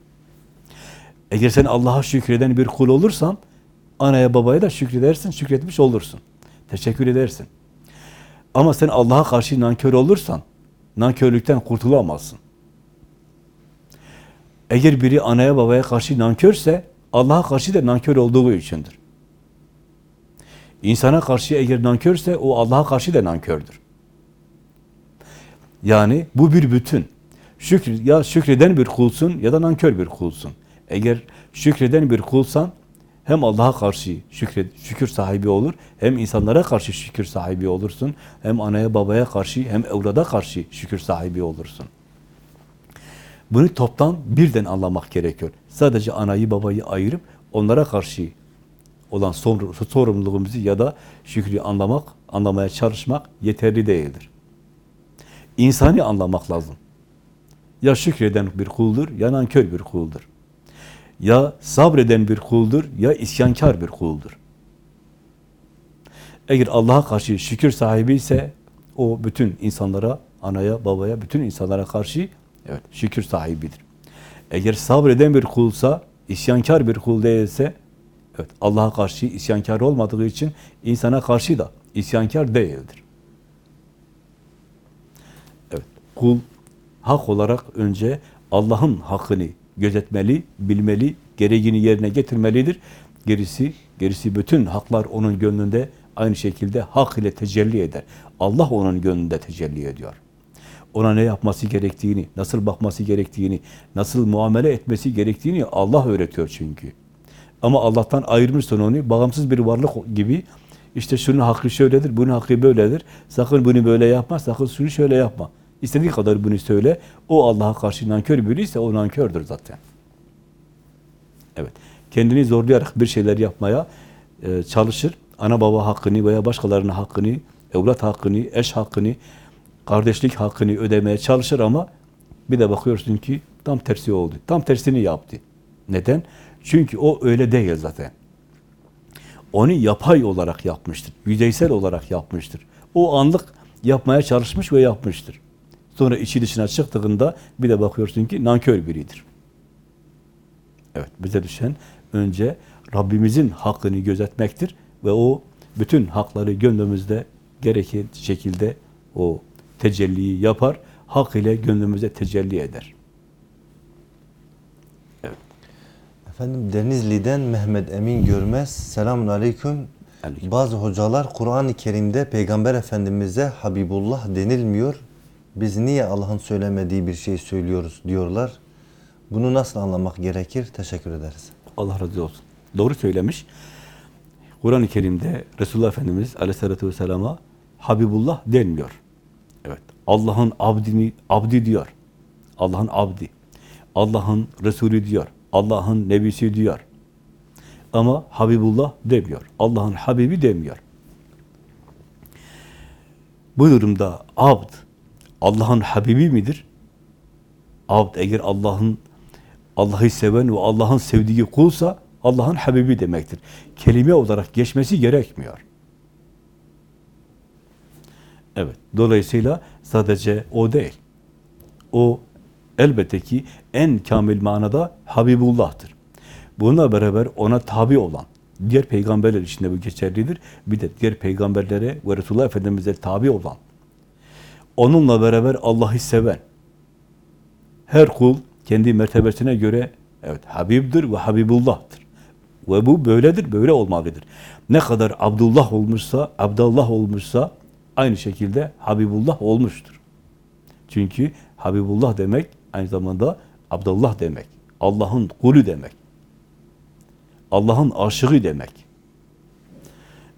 Eğer sen Allah'a şükreden bir kul olursan, anaya babaya da şükredersin, şükretmiş olursun. Teşekkür edersin. Ama sen Allah'a karşı nankör olursan, nankörlükten kurtulamazsın. Eğer biri anaya babaya karşı nankörse, Allah'a karşı da nankör olduğu içindir. İnsana karşı eğer nankörse, o Allah'a karşı da nankördür. Yani bu bir bütün. Şükür, ya şükreden bir kulsun ya da nankör bir kulsun. Eğer şükreden bir kulsan, hem Allah'a karşı şükür, şükür sahibi olur, hem insanlara karşı şükür sahibi olursun, hem anaya babaya karşı, hem evlada karşı şükür sahibi olursun. Bunu toptan birden anlamak gerekiyor. Sadece anayı babayı ayırıp onlara karşı olan sorumluluğumuzu ya da şükrü anlamak, anlamaya çalışmak yeterli değildir. İnsani anlamak lazım. Ya şükreden bir kuldur, ya nankör bir kuldur. Ya sabreden bir kuldur, ya isyankar bir kuldur. Eğer Allah'a karşı şükür sahibi ise o bütün insanlara, anaya, babaya, bütün insanlara karşı evet şükür sahibidir. Eğer sabreden bir kulsa, isyankar bir kul değilse, evet Allah'a karşı isyankar olmadığı için insana karşı da isyankar değildir. Evet, kul hak olarak önce Allah'ın hakkını gözetmeli, bilmeli, gereğini yerine getirmelidir. Gerisi, gerisi bütün haklar onun gönlünde aynı şekilde hak ile tecelli eder. Allah onun gönlünde tecelli ediyor. Ona ne yapması gerektiğini, nasıl bakması gerektiğini, nasıl muamele etmesi gerektiğini Allah öğretiyor çünkü. Ama Allah'tan ayırmışsın onu, bağımsız bir varlık gibi, işte şunun hakkı şöyledir, bunun hakkı böyledir, sakın bunu böyle yapma, sakın şunu şöyle yapma. İstediği kadar bunu söyle, o Allah'a karşı nankör biriyse o nankördür zaten. Evet, kendini zorlayarak bir şeyler yapmaya e, çalışır, ana baba hakkını veya başkalarının hakkını, evlat hakkını, eş hakkını, kardeşlik hakkını ödemeye çalışır ama bir de bakıyorsun ki tam tersi oldu. Tam tersini yaptı. Neden? Çünkü o öyle değil zaten. Onu yapay olarak yapmıştır. Yüzeysel olarak yapmıştır. O anlık yapmaya çalışmış ve yapmıştır. Sonra içi dışına çıktığında bir de bakıyorsun ki nankör biridir. Evet, bize düşen önce Rabbimizin hakkını gözetmektir ve o bütün hakları gönlümüzde gerekli şekilde o tecelliyi yapar, hak ile gönlümüze tecelli eder. Evet. Efendim Denizli'den Mehmet Emin Görmez. Selamun aleyküm. Aleyküm. Bazı hocalar Kur'an-ı Kerim'de Peygamber Efendimiz'e Habibullah denilmiyor. Biz niye Allah'ın söylemediği bir şey söylüyoruz diyorlar. Bunu nasıl anlamak gerekir? Teşekkür ederiz. Allah razı olsun. Doğru söylemiş. Kur'an-ı Kerim'de Resulullah Efendimiz Aleyhisselatü Vesselam'a Habibullah denmiyor. Evet. Allah'ın abdini, abdi diyor. Allah'ın abdi. Allah'ın Resulü diyor. Allah'ın Nebisi diyor. Ama Habibullah demiyor. Allah'ın Habibi demiyor. Bu durumda abd, Allah'ın Habibi midir? Abd eğer Allah'ın Allah'ı seven ve Allah'ın sevdiği kulsa Allah'ın Habibi demektir. Kelime olarak geçmesi gerekmiyor. Evet. Dolayısıyla sadece o değil. O elbette ki en kamil manada Habibullah'tır. Bununla beraber ona tabi olan, diğer peygamberler için de bu geçerlidir. Bir de diğer peygamberlere ve Resulullah Efendimiz'e tabi olan, onunla beraber Allah'ı seven, her kul kendi mertebesine göre evet Habibdir ve Habibullah'tır. Ve bu böyledir, böyle olmalıdır. Ne kadar Abdullah olmuşsa, Abdullah olmuşsa aynı şekilde Habibullah olmuştur. Çünkü Habibullah demek aynı zamanda Abdullah demek. Allah'ın kulü demek. Allah'ın aşığı demek.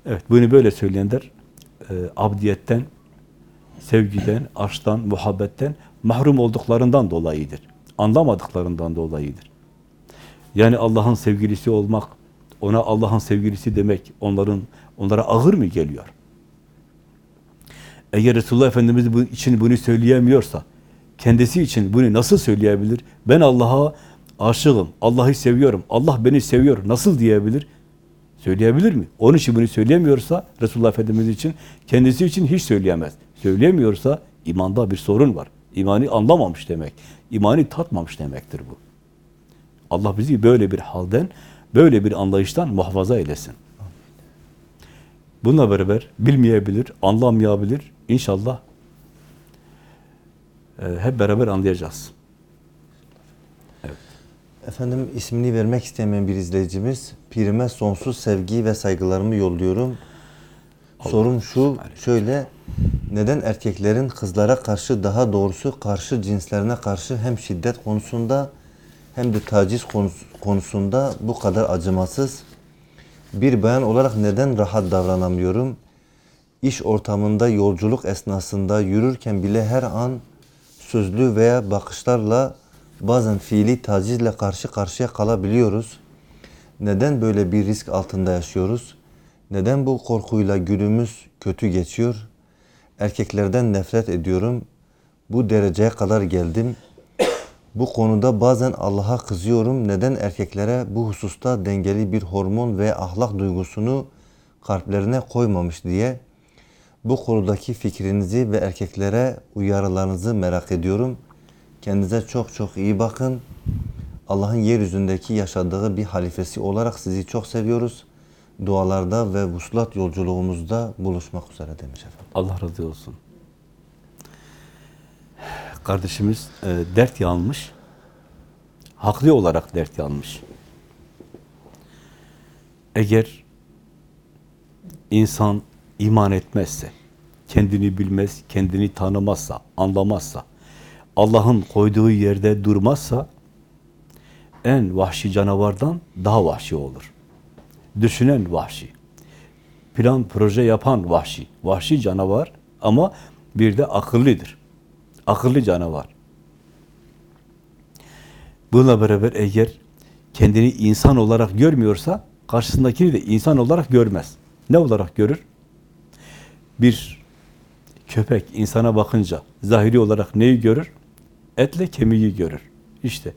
Evet, bunu böyle söyleyenler e, abdiyetten, sevgiden, aşktan, muhabbetten mahrum olduklarından dolayıdır. Anlamadıklarından dolayıdır. Yani Allah'ın sevgilisi olmak, ona Allah'ın sevgilisi demek onların onlara ağır mı geliyor? Eğer Resulullah Efendimiz için bunu söyleyemiyorsa, kendisi için bunu nasıl söyleyebilir? Ben Allah'a aşığım, Allah'ı seviyorum, Allah beni seviyor, nasıl diyebilir? Söyleyebilir mi? Onun için bunu söyleyemiyorsa, Resulullah Efendimiz için, kendisi için hiç söyleyemez. Söyleyemiyorsa, imanda bir sorun var. İmanı anlamamış demek. İmanı tatmamış demektir bu. Allah bizi böyle bir halden, böyle bir anlayıştan muhafaza eylesin. Bununla beraber bilmeyebilir, anlamayabilir. İnşallah hep beraber anlayacağız. Efendim ismini vermek istemeyen bir izleyicimiz, pirime sonsuz sevgi ve saygılarımı yolluyorum. Sorum şu, şöyle, neden erkeklerin kızlara karşı daha doğrusu karşı cinslerine karşı hem şiddet konusunda hem de taciz konusu- konusunda bu kadar acımasız? Bir bayan olarak neden rahat davranamıyorum? İş ortamında yolculuk esnasında yürürken bile her an sözlü veya bakışlarla bazen fiili tacizle karşı karşıya kalabiliyoruz. Neden böyle bir risk altında yaşıyoruz? Neden bu korkuyla günümüz kötü geçiyor? Erkeklerden nefret ediyorum. Bu dereceye kadar geldim. Bu konuda bazen Allah'a kızıyorum. Neden erkeklere bu hususta dengeli bir hormon ve ahlak duygusunu kalplerine koymamış diye bu konudaki fikrinizi ve erkeklere uyarılarınızı merak ediyorum. Kendinize çok çok iyi bakın. Allah'ın yeryüzündeki yaşadığı bir halifesi olarak sizi çok seviyoruz. Dualarda ve vuslat yolculuğumuzda buluşmak üzere demiş efendim. Allah razı olsun. Kardeşimiz e, dert yanmış. Haklı olarak dert yanmış. Eğer insan iman etmezse, kendini bilmez, kendini tanımazsa, anlamazsa, Allah'ın koyduğu yerde durmazsa, en vahşi canavardan daha vahşi olur. Düşünen vahşi plan proje yapan vahşi. Vahşi canavar ama bir de akıllıdır. Akıllı canavar. Bununla beraber eğer kendini insan olarak görmüyorsa karşısındakini de insan olarak görmez. Ne olarak görür? Bir köpek insana bakınca zahiri olarak neyi görür? Etle kemiği görür. İşte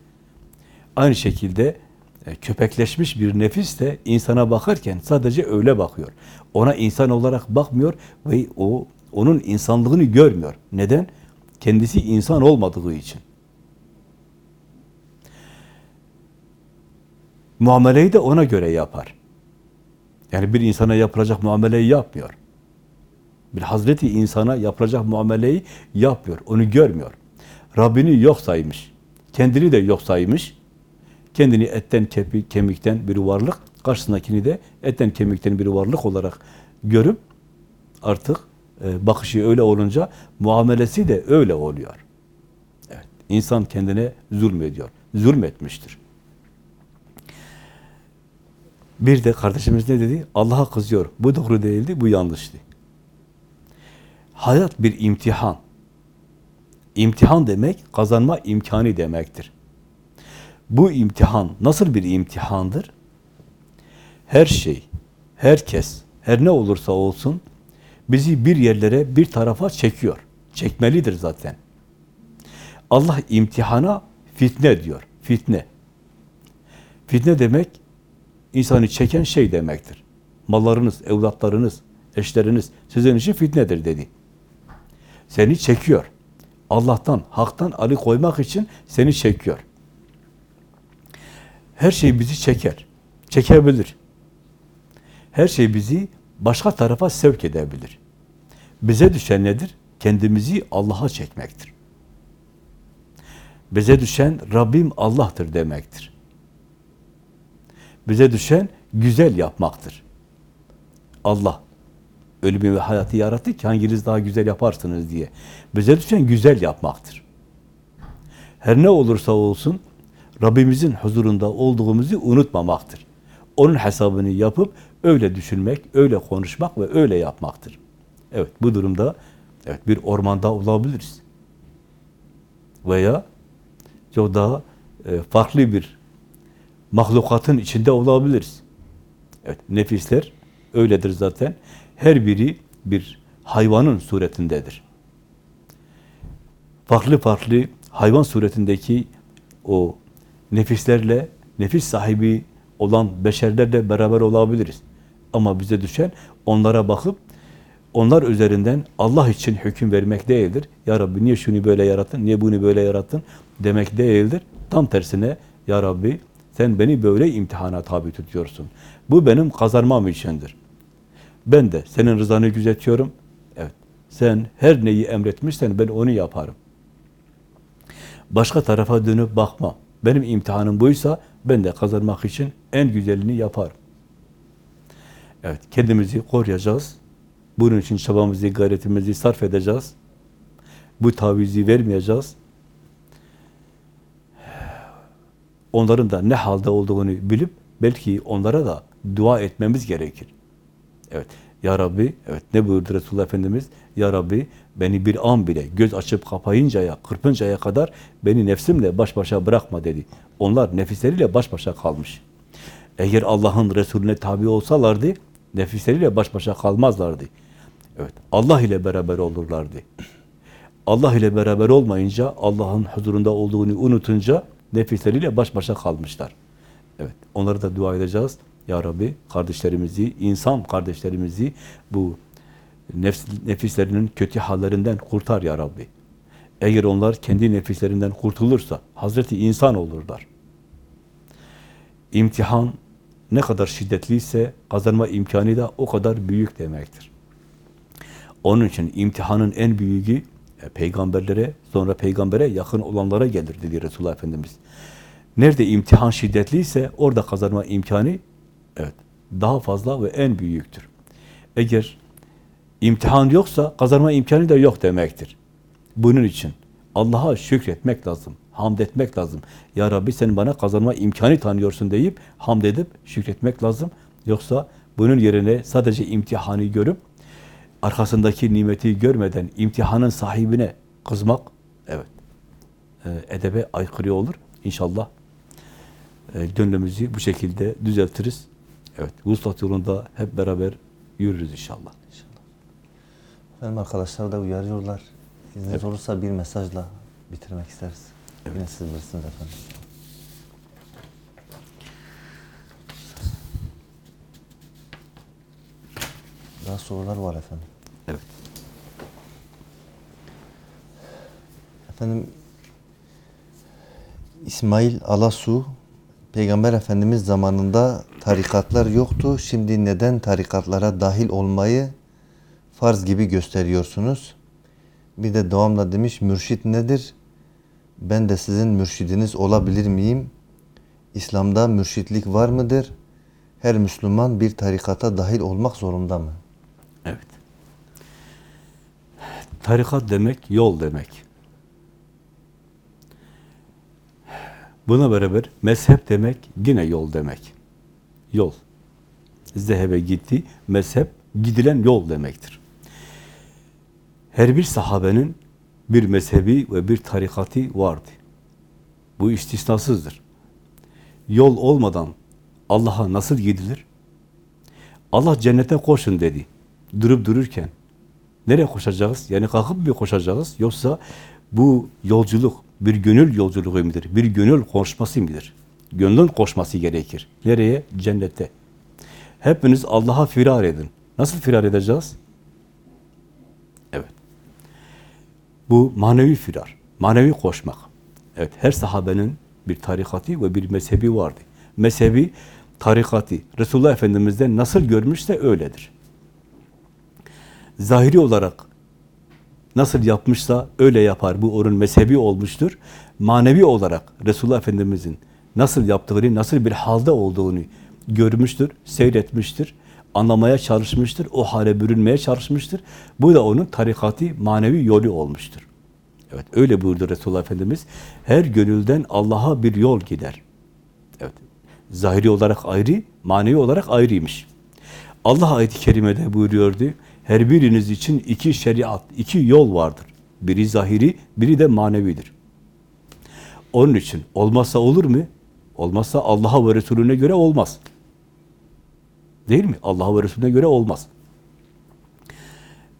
aynı şekilde e, köpekleşmiş bir nefis de insana bakarken sadece öyle bakıyor. Ona insan olarak bakmıyor ve o onun insanlığını görmüyor. Neden? Kendisi insan olmadığı için. Muameleyi de ona göre yapar. Yani bir insana yapılacak muameleyi yapmıyor. Bir Hazreti insana yapılacak muameleyi yapmıyor. Onu görmüyor. Rabbini yok saymış. Kendini de yok saymış. Kendini etten, kepi, kemikten bir varlık, karşısındakini de etten, kemikten bir varlık olarak görüp artık e, bakışı öyle olunca muamelesi de öyle oluyor. Evet, insan kendine zulmediyor, zulmetmiştir. Bir de kardeşimiz ne dedi? Allah'a kızıyor. Bu doğru değildi, bu yanlıştı. Hayat bir imtihan. İmtihan demek kazanma imkanı demektir. Bu imtihan nasıl bir imtihandır? Her şey, herkes, her ne olursa olsun bizi bir yerlere, bir tarafa çekiyor. Çekmelidir zaten. Allah imtihana fitne diyor. Fitne. Fitne demek insanı çeken şey demektir. Mallarınız, evlatlarınız, eşleriniz sizin için fitnedir dedi. Seni çekiyor. Allah'tan, haktan ali koymak için seni çekiyor. Her şey bizi çeker. Çekebilir. Her şey bizi başka tarafa sevk edebilir. Bize düşen nedir? Kendimizi Allah'a çekmektir. Bize düşen Rabbim Allah'tır demektir. Bize düşen güzel yapmaktır. Allah ölümü ve hayatı yarattı ki hanginiz daha güzel yaparsınız diye. Bize düşen güzel yapmaktır. Her ne olursa olsun Rabbimizin huzurunda olduğumuzu unutmamaktır. Onun hesabını yapıp öyle düşünmek, öyle konuşmak ve öyle yapmaktır. Evet bu durumda evet bir ormanda olabiliriz. Veya çok daha e, farklı bir mahlukatın içinde olabiliriz. Evet nefisler öyledir zaten. Her biri bir hayvanın suretindedir. Farklı farklı hayvan suretindeki o nefislerle, nefis sahibi olan beşerlerle beraber olabiliriz. Ama bize düşen onlara bakıp onlar üzerinden Allah için hüküm vermek değildir. Ya Rabbi niye şunu böyle yarattın, niye bunu böyle yarattın demek değildir. Tam tersine Ya Rabbi sen beni böyle imtihana tabi tutuyorsun. Bu benim kazanmam içindir. Ben de senin rızanı gözetiyorum. Evet. Sen her neyi emretmişsen ben onu yaparım. Başka tarafa dönüp bakma. Benim imtihanım buysa ben de kazanmak için en güzelini yaparım. Evet, kendimizi koruyacağız. Bunun için çabamızı, gayretimizi sarf edeceğiz. Bu tavizi vermeyeceğiz. Onların da ne halde olduğunu bilip belki onlara da dua etmemiz gerekir. Evet. Ya Rabbi, evet ne buyurdu Resulullah Efendimiz? Ya Rabbi beni bir an bile göz açıp kapayıncaya, kırpıncaya kadar beni nefsimle baş başa bırakma dedi. Onlar nefisleriyle baş başa kalmış. Eğer Allah'ın Resulüne tabi olsalardı, nefisleriyle baş başa kalmazlardı. Evet, Allah ile beraber olurlardı. Allah ile beraber olmayınca, Allah'ın huzurunda olduğunu unutunca nefisleriyle baş başa kalmışlar. Evet, onları da dua edeceğiz. Ya Rabbi kardeşlerimizi, insan kardeşlerimizi bu nefs, nefislerinin kötü hallerinden kurtar Ya Rabbi. Eğer onlar kendi nefislerinden kurtulursa Hazreti insan olurlar. İmtihan ne kadar şiddetliyse kazanma imkanı da o kadar büyük demektir. Onun için imtihanın en büyüğü e, peygamberlere, sonra peygambere yakın olanlara gelir dedi Resulullah Efendimiz. Nerede imtihan şiddetliyse orada kazanma imkanı evet daha fazla ve en büyüktür. Eğer imtihan yoksa kazanma imkanı da yok demektir. Bunun için Allah'a şükretmek lazım, hamd etmek lazım. Ya Rabbi sen bana kazanma imkanı tanıyorsun deyip hamd edip şükretmek lazım. Yoksa bunun yerine sadece imtihanı görüp arkasındaki nimeti görmeden imtihanın sahibine kızmak evet e, edebe aykırı olur. İnşallah e, gönlümüzü bu şekilde düzeltiriz. Evet, vuslat yolunda hep beraber yürürüz inşallah. Efendim arkadaşlar da uyarıyorlar. İzniniz olursa bir mesajla bitirmek isteriz. Yine siz bilirsiniz efendim. Daha sorular var efendim. Evet. Efendim İsmail Alasu Peygamber Efendimiz zamanında tarikatlar yoktu. Şimdi neden tarikatlara dahil olmayı farz gibi gösteriyorsunuz? Bir de devamla demiş mürşit nedir? Ben de sizin mürşidiniz olabilir miyim? İslam'da mürşitlik var mıdır? Her Müslüman bir tarikata dahil olmak zorunda mı? Evet. Tarikat demek yol demek. Buna beraber mezhep demek yine yol demek. Yol. Zehebe gitti, mezhep gidilen yol demektir. Her bir sahabenin bir mezhebi ve bir tarikati vardı. Bu istisnasızdır. Yol olmadan Allah'a nasıl gidilir? Allah cennete koşun dedi. Durup dururken nereye koşacağız? Yani kalkıp mı koşacağız? Yoksa bu yolculuk bir gönül yolculuğu midir? Bir gönül koşması mıdır? Gönlün koşması gerekir. Nereye? Cennete. Hepiniz Allah'a firar edin. Nasıl firar edeceğiz? Evet. Bu manevi firar, manevi koşmak. Evet, her sahabenin bir tarikati ve bir mezhebi vardı. Mezhebi, tarikati, Resulullah Efendimiz'den nasıl görmüşse öyledir. Zahiri olarak nasıl yapmışsa öyle yapar. Bu onun mezhebi olmuştur. Manevi olarak Resulullah Efendimiz'in nasıl yaptığını, nasıl bir halde olduğunu görmüştür, seyretmiştir, anlamaya çalışmıştır, o hale bürünmeye çalışmıştır. Bu da onun tarikati, manevi yolu olmuştur. Evet, öyle buyurdu Resulullah Efendimiz. Her gönülden Allah'a bir yol gider. Evet, zahiri olarak ayrı, manevi olarak ayrıymış. Allah ayet-i kerimede buyuruyordu, her biriniz için iki şeriat, iki yol vardır. Biri zahiri, biri de manevidir. Onun için olmazsa olur mu? Olmazsa Allah'a ve Resulüne göre olmaz. Değil mi? Allah'a ve Resulüne göre olmaz.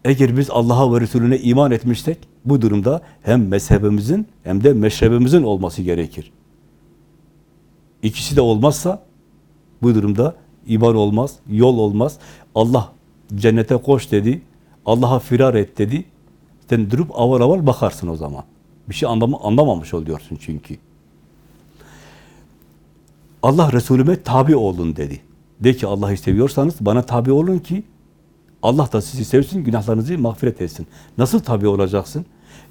Eğer biz Allah'a ve Resulüne iman etmişsek, bu durumda hem mezhebimizin hem de meşrebimizin olması gerekir. İkisi de olmazsa, bu durumda iman olmaz, yol olmaz. Allah cennete koş dedi, Allah'a firar et dedi. Sen durup avar avar bakarsın o zaman. Bir şey anlam anlamamış oluyorsun çünkü. Allah Resulüme tabi olun dedi. De ki Allah'ı seviyorsanız bana tabi olun ki Allah da sizi sevsin, günahlarınızı mağfiret etsin. Nasıl tabi olacaksın?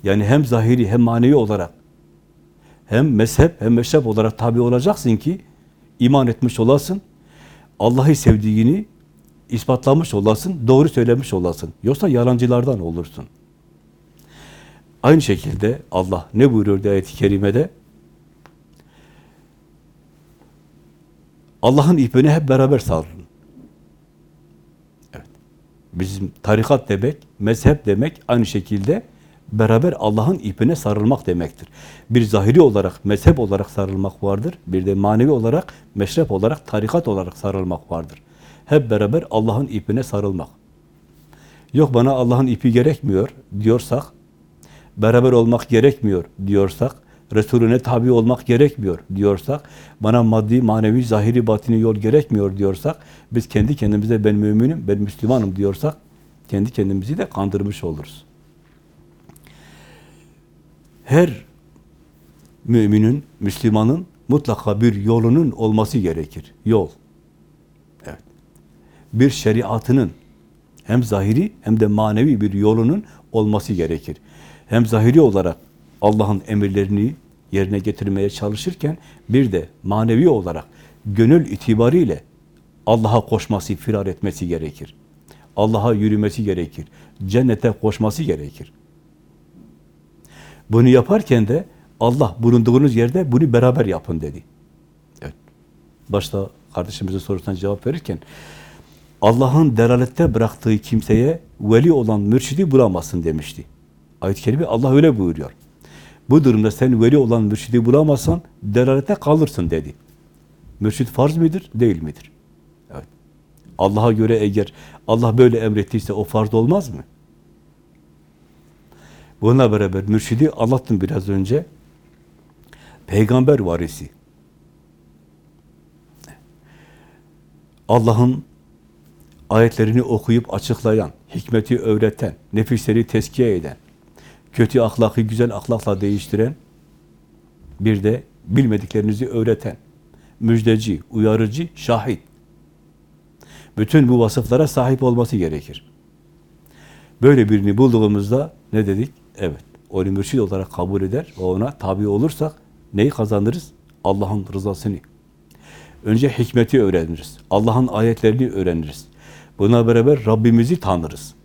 Yani hem zahiri hem manevi olarak hem mezhep hem meşrep olarak tabi olacaksın ki iman etmiş olasın. Allah'ı sevdiğini ispatlamış olasın, doğru söylemiş olasın. Yoksa yalancılardan olursun. Aynı şekilde Allah ne buyuruyor ayet-i kerimede? Allah'ın ipine hep beraber sarılın. Evet. Bizim tarikat demek, mezhep demek aynı şekilde beraber Allah'ın ipine sarılmak demektir. Bir zahiri olarak, mezhep olarak sarılmak vardır. Bir de manevi olarak, meşrep olarak, tarikat olarak sarılmak vardır. Hep beraber Allah'ın ipine sarılmak. Yok bana Allah'ın ipi gerekmiyor diyorsak, beraber olmak gerekmiyor diyorsak, Resulüne tabi olmak gerekmiyor diyorsak, bana maddi, manevi, zahiri, batini yol gerekmiyor diyorsak, biz kendi kendimize ben müminim, ben Müslümanım diyorsak, kendi kendimizi de kandırmış oluruz. Her müminin, Müslümanın mutlaka bir yolunun olması gerekir. Yol. Evet. Bir şeriatının hem zahiri hem de manevi bir yolunun olması gerekir. Hem zahiri olarak Allah'ın emirlerini yerine getirmeye çalışırken bir de manevi olarak gönül itibariyle Allah'a koşması, firar etmesi gerekir. Allah'a yürümesi gerekir. Cennete koşması gerekir. Bunu yaparken de Allah bulunduğunuz yerde bunu beraber yapın dedi. Evet. Başta kardeşimizin sorusuna cevap verirken Allah'ın delalette bıraktığı kimseye veli olan mürşidi bulamazsın demişti. Ayet-i Kerime Allah öyle buyuruyor. Bu durumda sen veli olan mürşidi bulamazsan delalete kalırsın dedi. Mürşid farz midir, değil midir? Evet. Allah'a göre eğer Allah böyle emrettiyse o farz olmaz mı? Bununla beraber mürşidi anlattım biraz önce. Peygamber varisi. Allah'ın ayetlerini okuyup açıklayan, hikmeti öğreten, nefisleri tezkiye eden, kötü ahlakı güzel ahlakla değiştiren, bir de bilmediklerinizi öğreten, müjdeci, uyarıcı, şahit. Bütün bu vasıflara sahip olması gerekir. Böyle birini bulduğumuzda ne dedik? Evet, onu mürşid olarak kabul eder ve ona tabi olursak neyi kazanırız? Allah'ın rızasını. Önce hikmeti öğreniriz. Allah'ın ayetlerini öğreniriz. Buna beraber Rabbimizi tanırız.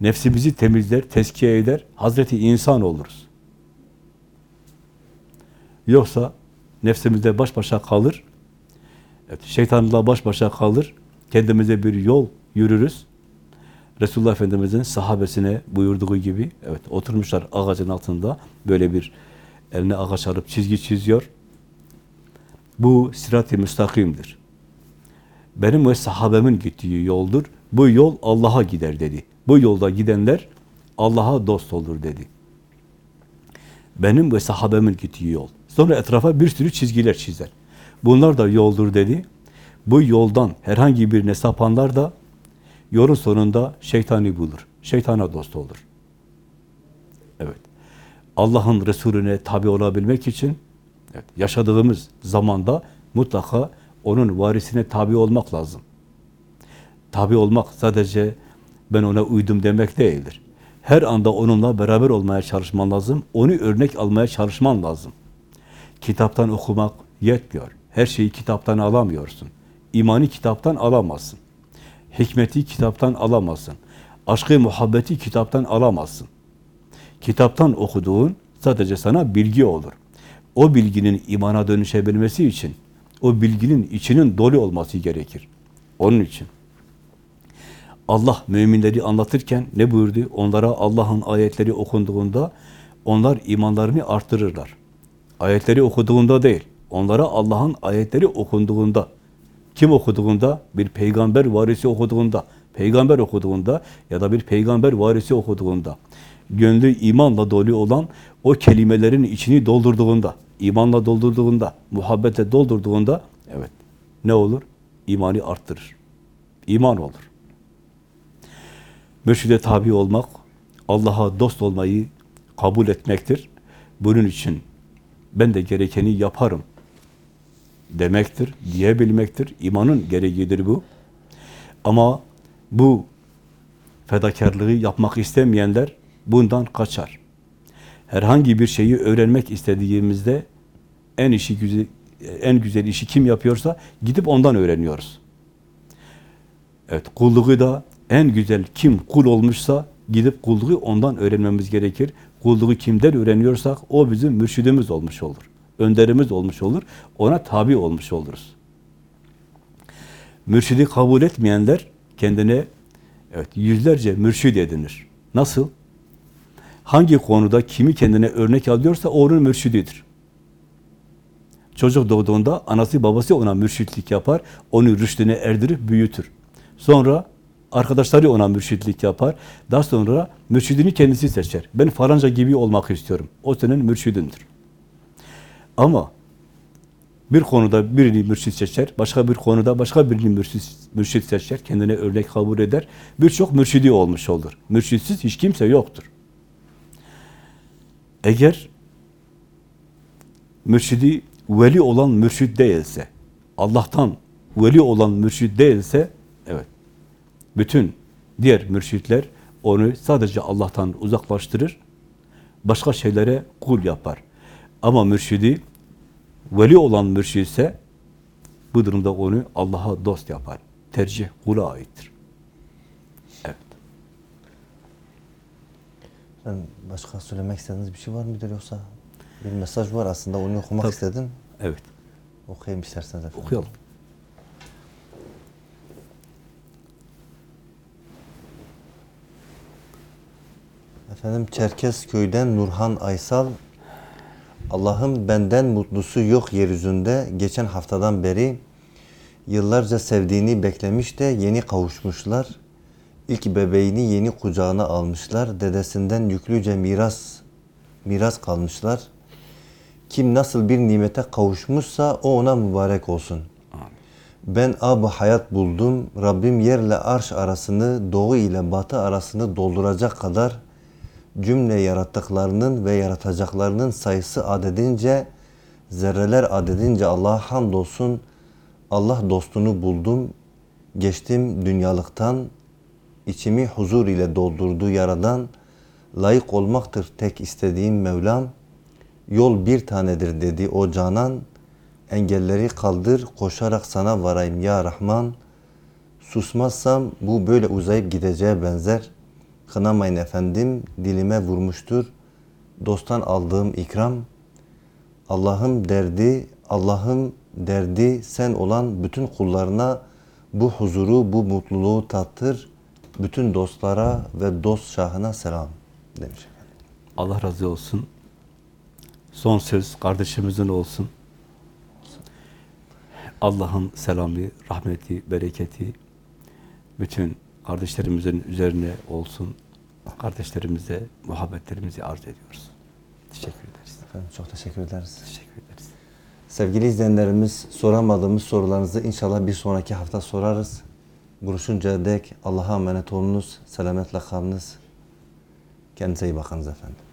Nefsimizi temizler, tezkiye eder, Hazreti insan oluruz. Yoksa nefsimizde baş başa kalır, evet, şeytanla baş başa kalır, kendimize bir yol yürürüz. Resulullah Efendimiz'in sahabesine buyurduğu gibi, evet oturmuşlar ağacın altında, böyle bir eline ağaç alıp çizgi çiziyor. Bu sirat-i müstakimdir. Benim ve sahabemin gittiği yoldur. Bu yol Allah'a gider dedi. Bu yolda gidenler Allah'a dost olur dedi. Benim ve sahabemin gittiği yol. Sonra etrafa bir sürü çizgiler çizer. Bunlar da yoldur dedi. Bu yoldan herhangi birine sapanlar da yolun sonunda şeytani bulur. Şeytana dost olur. Evet. Allah'ın Resulüne tabi olabilmek için evet, yaşadığımız zamanda mutlaka onun varisine tabi olmak lazım. Tabi olmak sadece ben ona uydum demek değildir. Her anda onunla beraber olmaya çalışman lazım. Onu örnek almaya çalışman lazım. Kitaptan okumak yetmiyor. Her şeyi kitaptan alamıyorsun. İmani kitaptan alamazsın. Hikmeti kitaptan alamazsın. Aşkı, muhabbeti kitaptan alamazsın. Kitaptan okuduğun sadece sana bilgi olur. O bilginin imana dönüşebilmesi için o bilginin içinin dolu olması gerekir. Onun için Allah müminleri anlatırken ne buyurdu? Onlara Allah'ın ayetleri okunduğunda onlar imanlarını artırırlar. Ayetleri okuduğunda değil, onlara Allah'ın ayetleri okunduğunda, kim okuduğunda? Bir peygamber varisi okuduğunda, peygamber okuduğunda ya da bir peygamber varisi okuduğunda, gönlü imanla dolu olan o kelimelerin içini doldurduğunda, imanla doldurduğunda, muhabbetle doldurduğunda, evet, ne olur? İmanı arttırır. İman olur. Mürşide tabi olmak, Allah'a dost olmayı kabul etmektir. Bunun için ben de gerekeni yaparım demektir, diyebilmektir. İmanın gereğidir bu. Ama bu fedakarlığı yapmak istemeyenler bundan kaçar. Herhangi bir şeyi öğrenmek istediğimizde en işi güzel, en güzel işi kim yapıyorsa gidip ondan öğreniyoruz. Evet, kulluğu da en güzel kim kul olmuşsa gidip kulluğu ondan öğrenmemiz gerekir. Kulluğu kimden öğreniyorsak o bizim mürşidimiz olmuş olur. Önderimiz olmuş olur. Ona tabi olmuş oluruz. Mürşidi kabul etmeyenler kendine evet yüzlerce mürşid edinir. Nasıl? Hangi konuda kimi kendine örnek alıyorsa onun mürşididir. Çocuk doğduğunda anası babası ona mürşitlik yapar, onu rüştüne erdirip büyütür. Sonra arkadaşları ona mürşitlik yapar. Daha sonra mürşidini kendisi seçer. Ben falanca gibi olmak istiyorum. O senin mürşidindir. Ama bir konuda birini mürşit seçer, başka bir konuda başka birini mürşit, mürşit seçer, kendine örnek kabul eder. Birçok mürşidi olmuş olur. Mürşitsiz hiç kimse yoktur. Eğer mürşidi veli olan mürşid değilse, Allah'tan veli olan mürşid değilse, evet, bütün diğer mürşitler onu sadece Allah'tan uzaklaştırır, başka şeylere kul yapar. Ama mürşidi veli olan mürşidse bu durumda onu Allah'a dost yapar. Tercih kula aittir. Evet. Ben başka söylemek istediğiniz bir şey var mıdır yoksa? Bir mesaj var aslında onu okumak Tabii. istedim. Evet. Okuyayım isterseniz efendim. Okuyalım. Efendim Çerkezköy'den Nurhan Aysal Allah'ım benden mutlusu yok yeryüzünde. Geçen haftadan beri yıllarca sevdiğini beklemiş de yeni kavuşmuşlar. İlk bebeğini yeni kucağına almışlar. Dedesinden yüklüce miras miras kalmışlar. Kim nasıl bir nimete kavuşmuşsa o ona mübarek olsun. Ben ab hayat buldum. Rabbim yerle arş arasını, doğu ile batı arasını dolduracak kadar cümle yarattıklarının ve yaratacaklarının sayısı adedince, zerreler adedince Allah'a hamdolsun. Allah dostunu buldum. Geçtim dünyalıktan, içimi huzur ile doldurdu yaradan. Layık olmaktır tek istediğim Mevlam. Yol bir tanedir dedi o canan. Engelleri kaldır, koşarak sana varayım ya Rahman. Susmazsam bu böyle uzayıp gideceğe benzer. Kınamayın efendim, dilime vurmuştur. Dosttan aldığım ikram. Allah'ım derdi, Allah'ım derdi sen olan bütün kullarına bu huzuru, bu mutluluğu tattır. Bütün dostlara ve dost şahına selam demiş. Allah razı olsun. Son söz kardeşimizin olsun. Allah'ın selamı, rahmeti, bereketi bütün kardeşlerimizin üzerine olsun. Kardeşlerimize muhabbetlerimizi arz ediyoruz. Teşekkür ederiz. Efendim çok teşekkür ederiz. Teşekkür ederiz. Sevgili izleyenlerimiz soramadığımız sorularınızı inşallah bir sonraki hafta sorarız. Buluşuncaya dek Allah'a emanet olunuz. Selametle kalınız. Kendinize iyi bakınız efendim.